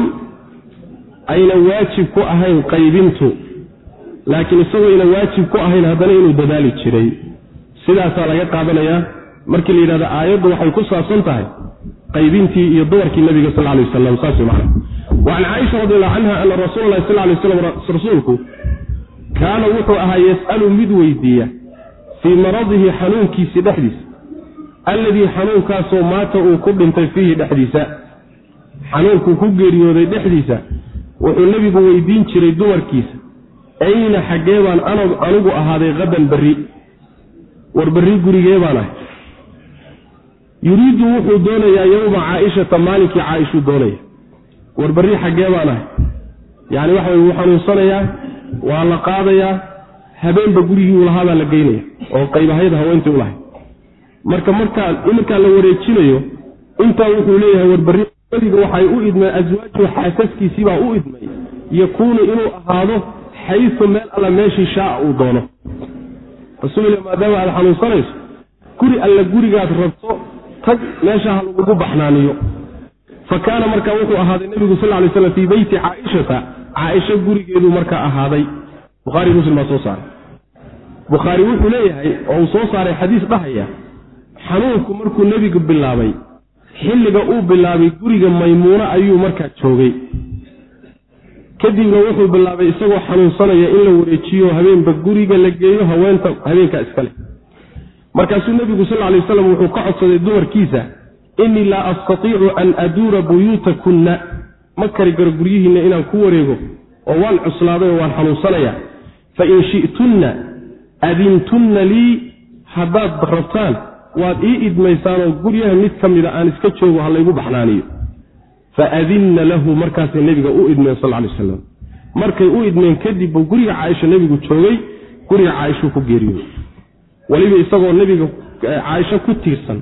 ayna waajib ku ahayn qaybintu laakiin isagoo ayna waajib ku ahayn haddana inuu dadaali jiray. Sidaasaa laga qaadanayaa markii la yidhahdo aayaddu waxay ku saabsan tahay qaybintii iyo dumarkii nabiga sal lay wasalam saas man wacan caaisha radiallahu canha ana rasuula lahi sal lay waslam rasuulku kaana wuxuu ahaa yas'alu mid weydiiya fii maradihi xanuunkiisii dhexdiisa alladii xanuunkaasoo maata uu ku dhintay fiihi dhexdiisa. Xanuunkuu ku geeriyooday dhexdiisa wuxuu nebigu weydiin jiray dumarkiisa ayna xaggee baan anigu ahaaday qadan berri. War berri gurigee baan ahay yuriidu wuxuu doonayaa yowma caaishata maalinkii caaishuu doonaya. War berri xaggee baan ahay. Yacni waxa wuu xanuunsanayaa waa la qaadayaa habeenba gurigii uu lahaa baa la geynaya oo qaybahyada haweentii u lahay marka markaa markaa la wareejinayo intaa wuxuu leeyahay warbarri nabiga waxay u idmeen aswaaju xaasaskiisiibaa u idmay yakuunu inuu ahaado xaysu meel alla meeshii shaaa uu doono. Rasuul maadaama aad xanuunsanayso guri alla gurigaad rabto tag meesha ha lagugu baxnaaniyo. Fa kaana markaa wuxuu ahaaday nebigu sal lay slam fii beyti caaishata. Caaisha gurigeeduu markaa ahaaday. Bukhaari muslim baa soo saaray. Bukhaari wuxuu leeyahay oo uu soo saaray xadiis dhahaya xanuunku markuu nebigu bilaabay xilliga uu bilaabay guriga maymuuno ayuu markaa joogay. Kadibna wuxuu bilaabay isagoo xanuunsanaya in la wareejiyo habeenba guriga la geeyo haweenta habeenkaa iskale markaasuu nebigu sal lay waslam wuxuu ka codsaday dumarkiisa innii laa astatiicu an aduura buyuutakunna. Ma kari karo guryihiinna inaan ku wareego oo waan cuslaaday oo waan xanuunsanaya. Fain shi'tunna adintunna lii haddaad rabtaan waad ii idmaysaanoo guryaha mid ka mida aan iska joogo ha laygu baxnaaniyo. Faadinna lahu markaasay nebiga u idmeen sal lay aslam markay u idmeen kadib buu guriga caaisha nebigu joogay guriga caaishuu ku geeriyooday weliba isagoo nebiga caaisho ku tiirsan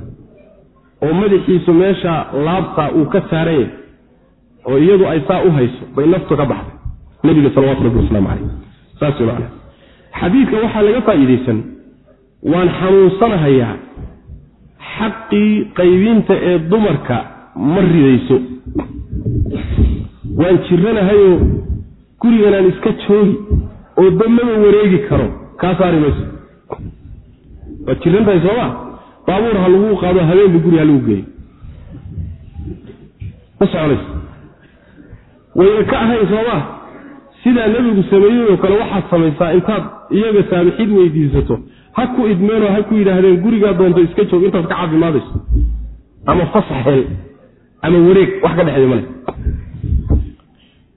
oo madaxiisu meesha laabtaa uu ka saaranya oo iyadu ay saa u hayso bay naftu ka baxday. Nebiga salawatu rabbi wasalaamu caleyh saas man xadiidka waxaa laga faa'iidaysan waan xanuunsanahayaa xaqii qaybinta ee dumarka ma ridayso. Waan jiranahayoo guriganaan iska joogi oo damaba wareegi karo. Kaa saari mayso waad jiran tahay sooma baabuur ha lagu qaado habeenba guri ha lagu geeyo. Ma soconayso wayna ka ahayn sooma sidaa nebigu sameeyey oo kale waxaad samaysaa intaad iyaga saamixid weydiisato. Ha ku idmeenoo ha ku yidhaahdeen gurigaa doonto iska joog intaad ka caafimaadayso ama fasax hel ama wareeg wax ka dhexeeya male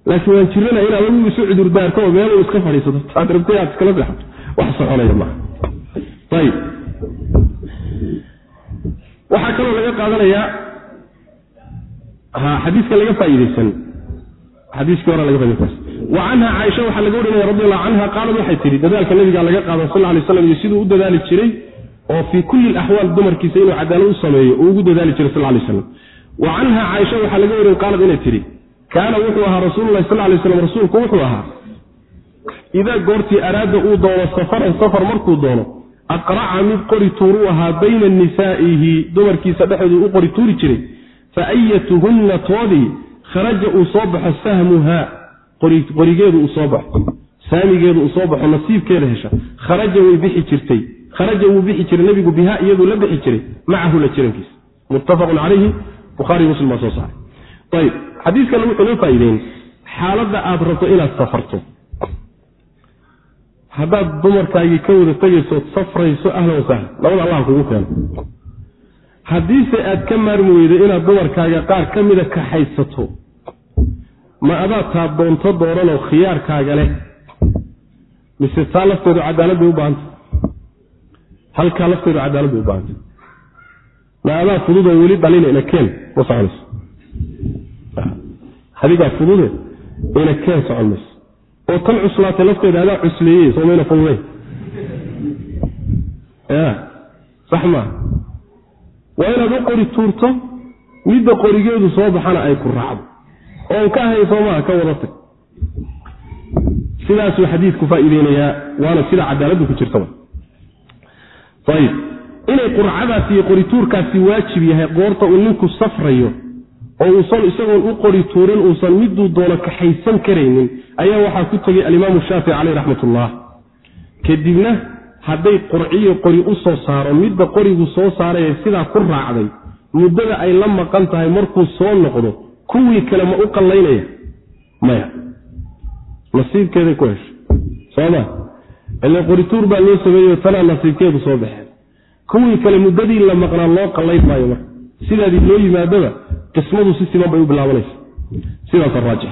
laakiin waan jirana inaad adigu isu cudurdaarto oo meel iska fadhiisato. Taad rabtay aad iskala seexato wax soconaya maaha waxaa kaloo laga qaadanayaa xadiiska laga faa'iideysan xadiiskii hore laga faaideysan wa canha caaisha waxaa laga warinaya radi allahu canha qaalad waxay tidhi dadaalka nabiga laga qaada sal lay slam iyo siduu u dadaali jiray oo fii kulli alaxwaal dumarkiisa inuu cadaalad u sameeyo uu ugu dadaali jiray sal lay slam wa canha caaisha waxaa laga warin qaalad inay tidhi kaana wuxuu ahaa rasuululahi sal lay slam rasuulku wuxuu ahaa idaa goortii araada uu doono safaran safar markuu doono aqraca mid qori tuuruu ahaa bayna nisaa'ihi dumarkiisa dhexdoodu u qori tuuri jiray fa ayatuhunna toodii kharaja uu soo baxo sahmuhaa qorigeedu uu soo baxo saamigeedu uu soo baxo nasiibkeeda hesha kharaja way bixi jirtay kharaja wuu bixi jiray nebigu bihaa iyaduu la bixi jiray macahu la jirankiisa. Muttafaqun calayhi bukhaari muslim baa soo saaray. Ayib xadiiskan wuxuu noo faa'iideyn xaaladda aad rabto inaad safarto haddaad dumarkaagii ka wada tegaysood safrayso ahlan wasahlan labada allah kugu keeno haddiise aad ka maarmi weydo inaad dumarkaaga qaar ka mida kaxaysato ma adaa taa doonto dooranoo khiyaarkaaga leh? Mise taa lafteedu cadaalad bay u baahanta halkaa lafteedu cadaalad bay u baahanta ma adaa fududoo weli dhalina ina keen? Ma soconayso. Adigaa fudude ina keen socon mayso oo tan cuslaatay lafteeda adaa cusleeyey soomayna fududayn ya sax maa waa inaad u qori tuurto midda qorigeedu soo baxana ay ku raacdo. Oon ka ahayn soomaha ka wada tag. Sidaasuu xadiidku faa'iideynayaa waana sida cadaaladdu ku jirta ayib inay qurcadaasi iyo qorituurkaasi waajib yahay goorta uu ninku safrayo oo uusan isagoon u qori tuurin uusan miduu doono kaxaysan karaynin ayaa waxaa ku tegay alimaamu shaafici caleyh raxmatullah. Kadibna hadday qurciyo qori u soo saaro midda qorigu soo saaraya sidaa ku raacday muddada ay la maqan tahay markuu soo noqdo kuwii kale ma u qallaynaya. Maya. Nasiibkeeday ku heshay. Sooma ile qorituur baa loo sameeyeyo tanaa nasiibkeedu soo baxeen kuwii kale muddadii la maqnaa loo qallayn maayo marka sidaadii loo yimaadaba qismadu si siman bay u bilaabanaysa. Sidaasa raajix.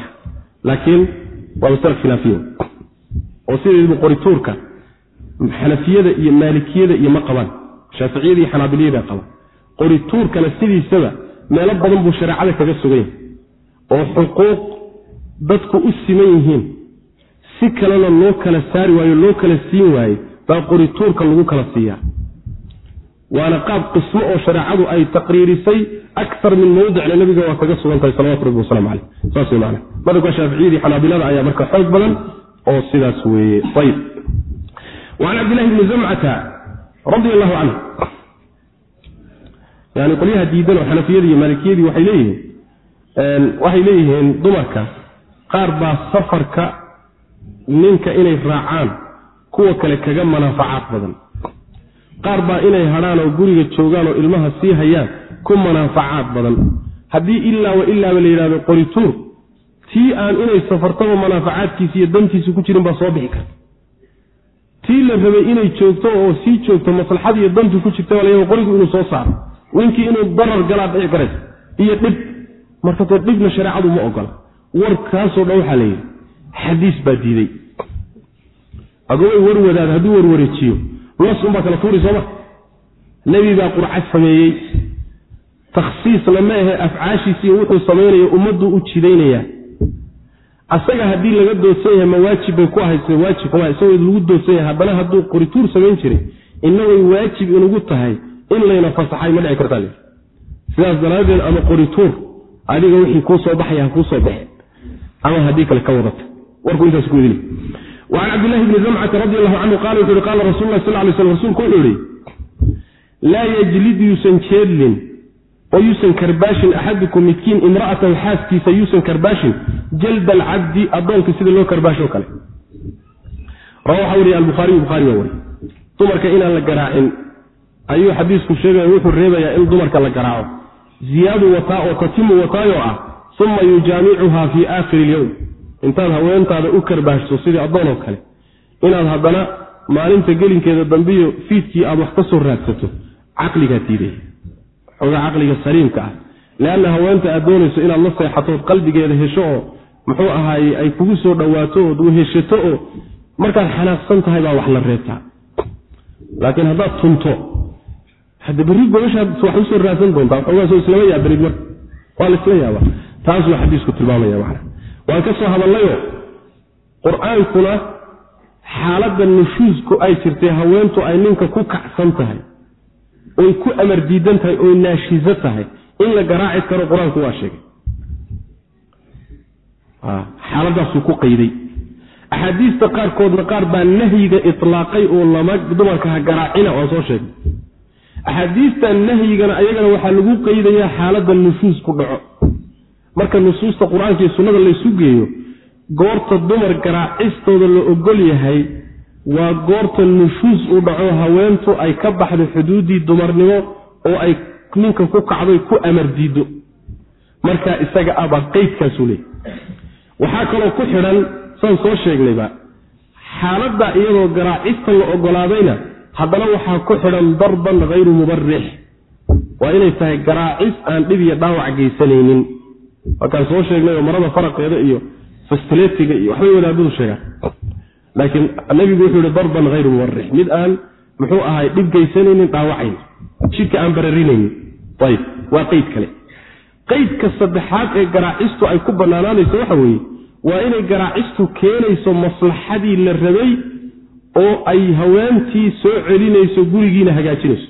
Laakiin waa masale khilaafiya. Oo sideedibu qorituurka xanafiyada iyo maalikiyada iyo ma qabaan. Shaaficiyada iyo xanaabiliyada qabaan. Qorituurkana sidiisaba meelo badan buu shareecada kaga sugan yahay. Oo xuquuq dadku u siman yihiin. Si kalena loo kala saari waayo loo kala siin waaye baa qorituurka lagu kala siiyaa waana qaab qismo oo shareecadu ay taqriirisay akar min mawdicna nabiga waa kaga sugan tahay salawatu rabbi wasalam caleyh saas maana madhabka shaaficiyadii xanaabilada ayaa marka xoog badan oo sidaas weeye. Ayib wacan cabdillahi bni zamcata radi allahu canhu yani qolyaha diidan oo xanafiyadii iyo maalikiyadii waxay leeyihiin waxay leeyihiin dumarka qaar baa safarka ninka inay raacaan kuwa kale kaga manaafacaad badan qaar baa inay hadhaan oo guriga joogaan oo ilmaha sii hayaan ku manaafacaad badan. Haddii ilaa wa ilaaba la yidhahdo qorituur tii aan inay safartaba manaafacaadkiisa iyo dantiisa ku jirin baa soo bixi karta. Tii la rabay inay joogto oo sii joogto maslaxad iyo dantu ku jirta layaa qorigu inuu soo saaro. Winkii inuu darar galaa dhici karaysa iyo dhib marka dhibna shareecadu ma ogola. Warkaasoo dhan waxaa layidhi xadiis baa diiday agoway warwadaad hadduu warwareejiyo nas unbaa kala tuuri sooma nebi baa qurcad sameeyey. Takhsiisna ma ahe afcaashiisiiyo wuxuu samaynayo ummaddu u jidaynayaa asaga haddii laga doodsan yahay ma waajib bay ku ahayse waajib kuma isagoo lagu doodsan yahay haddana hadduu qorituur samayn jiray inagay waajib inugu tahay in layna fasaxay ma dhici kartaa li sidaas daraaddeed ama qorituur adiga wixii kuu soo baxaya ha kuu soo baxe ama haddii kale ka wadata. Warku intaas ku idili wacan cabdillahi bni zamcata radi allahu canhu qala wuxu uhi qaala rasul sal lay slam rsulku wuxuu yihi laa yajlid yuusan jeedlin oo yuusan karbaashin axadukum midkiin imra'atahu xaaskiisa yuusan karbaashin jalda alcabdi addoonka sida loo karbaasho kale rawa waxaa weriye albuhaariyu buhaari baa wari dumarka inaan la garaacin ayuu xadiisku sheegaya wuxuu reebayaa in dumarka la garaaco ziyaadu wataa oo tatimu wataayoo ah uma yujaamicuhaa fii aakhiri ilyowm intaad haweentaada u karbaashto sidii addoonoo kale inaad haddana maalinta gelinkeeda dambiyo fiidkii aad wax ka soo raadsato caqligaa diiday xoogaa caqliga saliimka ah. Leanna haweenta aad doonayso inaad la seexatood qalbigeeda hesho oo muxuu ahaaye ay kugu soo dhowaato ood weheshato oo markaad xanaaqsan tahay baa wax la reebtaa laakiin haddaad tunto hadda berri gobashaad wax u soo raadsan doontaa xoogaasoo islama yaabanid marka waa laisla yaabaa. Taasuu xadiisku tilmaamaya macna waan ka soo hadallayoo qur'aankuna xaaladda nushuusku ay jirtay haweentu ay ninka ku kacsan tahay oy ku amar diidan tahay oy naashiso tahay in la garaaci karo qur'aanku waa sheegay. Xaaladaasuu ku qayday. Axaadiista qaarkoodna qaar baa nahyiga itlaaqay oo lama dumarka ha garaacina waan soo sheegay. Axaadiistan nahyigana ayagana waxaa lagu qaydayaa xaaladda nushuus ku dhaco marka nusuusta qur'aanka iyo sunnada laysu geeyo goorta dumar garaacistooda la ogol yahay waa goorta nushuus u dhaco haweentu ay ka baxdo xuduuddii dumarnimo oo ay ninka ku kacdoy ku amar diiddo. Markaa isaga abaa qeydkaasuu leeyay waxaa kaloo ku xidhan saan soo sheegnayba xaaladda iyadoo garaacista la ogolaadayna haddana waxaa ku xidhan darban hayru mubarix waa inay tahay garaacis aan dhib iyo dhaawac geysanaynin markaan soo sheegnay oo marada faraqeeda iyo fastiletiga iyo waxbay wadaadadu sheegaan. Laakiin nabigu wuxuu yihi darban hayru mubarix mid aan muxuu ahay dhib geysanaynin dhaawacayn jidhka aan bararinaynin ayb waa qeyd kale. Qeydka saddexaad ee garaacistu ay ku bannaanaanayso waxa weeye waa inay garaacistu keenayso maslaxadii la rabay oo ay haweentii soo celinayso gurigiina hagaajinayso.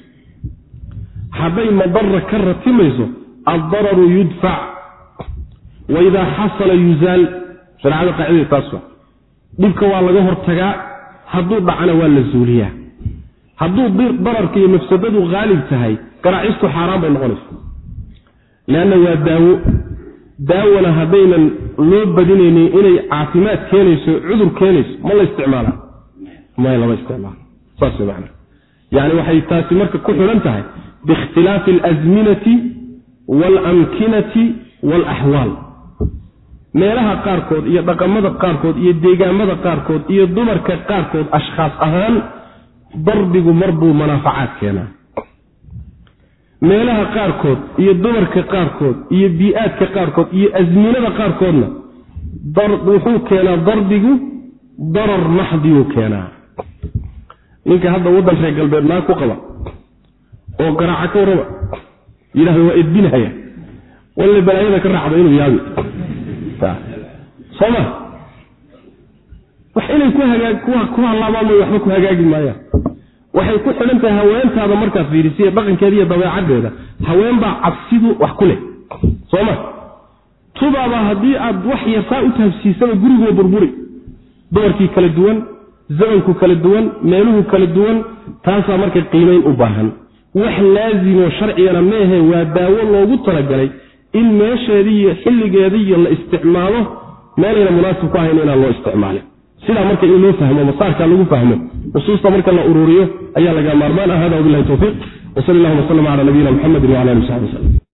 Hadday madara ka ratimayso addararu yudfac wa idaa xasala yuzaal shareecada qaacidada taas dhibka waa laga hortagaa hadduu dhacana waa la zuuliyaa hadduu dararka iyo mafsadadu haalib tahay garaacistu xaaraan bay noqonaysa leanna waa daawo daawona haddaynan loo badinaynin inay caafimaad keenayso cudur keenayso ma la isticmaala may lama isticmaalo saas man yani waxay taasi marka ku xidhan tahay biikhtilaafi alasminati waalamkinati waalaxwaal meelaha qaarkood iyo dhaqamada qaarkood iyo deegaamada qaarkood iyo dumarka qaarkood ashkhaas ahaan darbigu marbuu manaafacaad keenaa. Meelaha qaarkood iyo dumarka qaarkood iyo bii-aadka qaarkood iyo asminada qaarkoodna wuxuu keenaa darbigu darar maxdiyuu keenaa. Ninka hadda waddan reer galbeed naag ku qaba oo garaaca ka warraba yidhahda waa edbinhaya walle balaayada ka raacda inuu yaabi sooma. Wax inay ku halaabaan may waxba ku hagaagi maayaan. Waxay ku xidhan tahay haweentaada markaad fiirisiy dhaqankeeda iyo dabeecaddeeda. Haween baa cabsidu wax ku leh. Sooma. Tubaaba haddii aad wax yartaa u tahabsiisaba gurigoo burburi dumarkii kala duwan zamanku kala duwan meeluhu kala duwan taasaa marka qiimayn u baahan. Wax laazimo sharcigana meehe waa daawo loogu talagalay in meesheedii iyo xilligeediiyo la isticmaalo meelayna munaasib ku ahayn inaan loo isticmaalin. Sidaa marka in loo fahmo masaarkaa lagu fahmo nusuusta marka la ururiyo ayaa laga maarmaan. Ah hada wabilahi towfiiq wsal allahuma slm cala nabiyina mxamedi wala ali saxbi wslm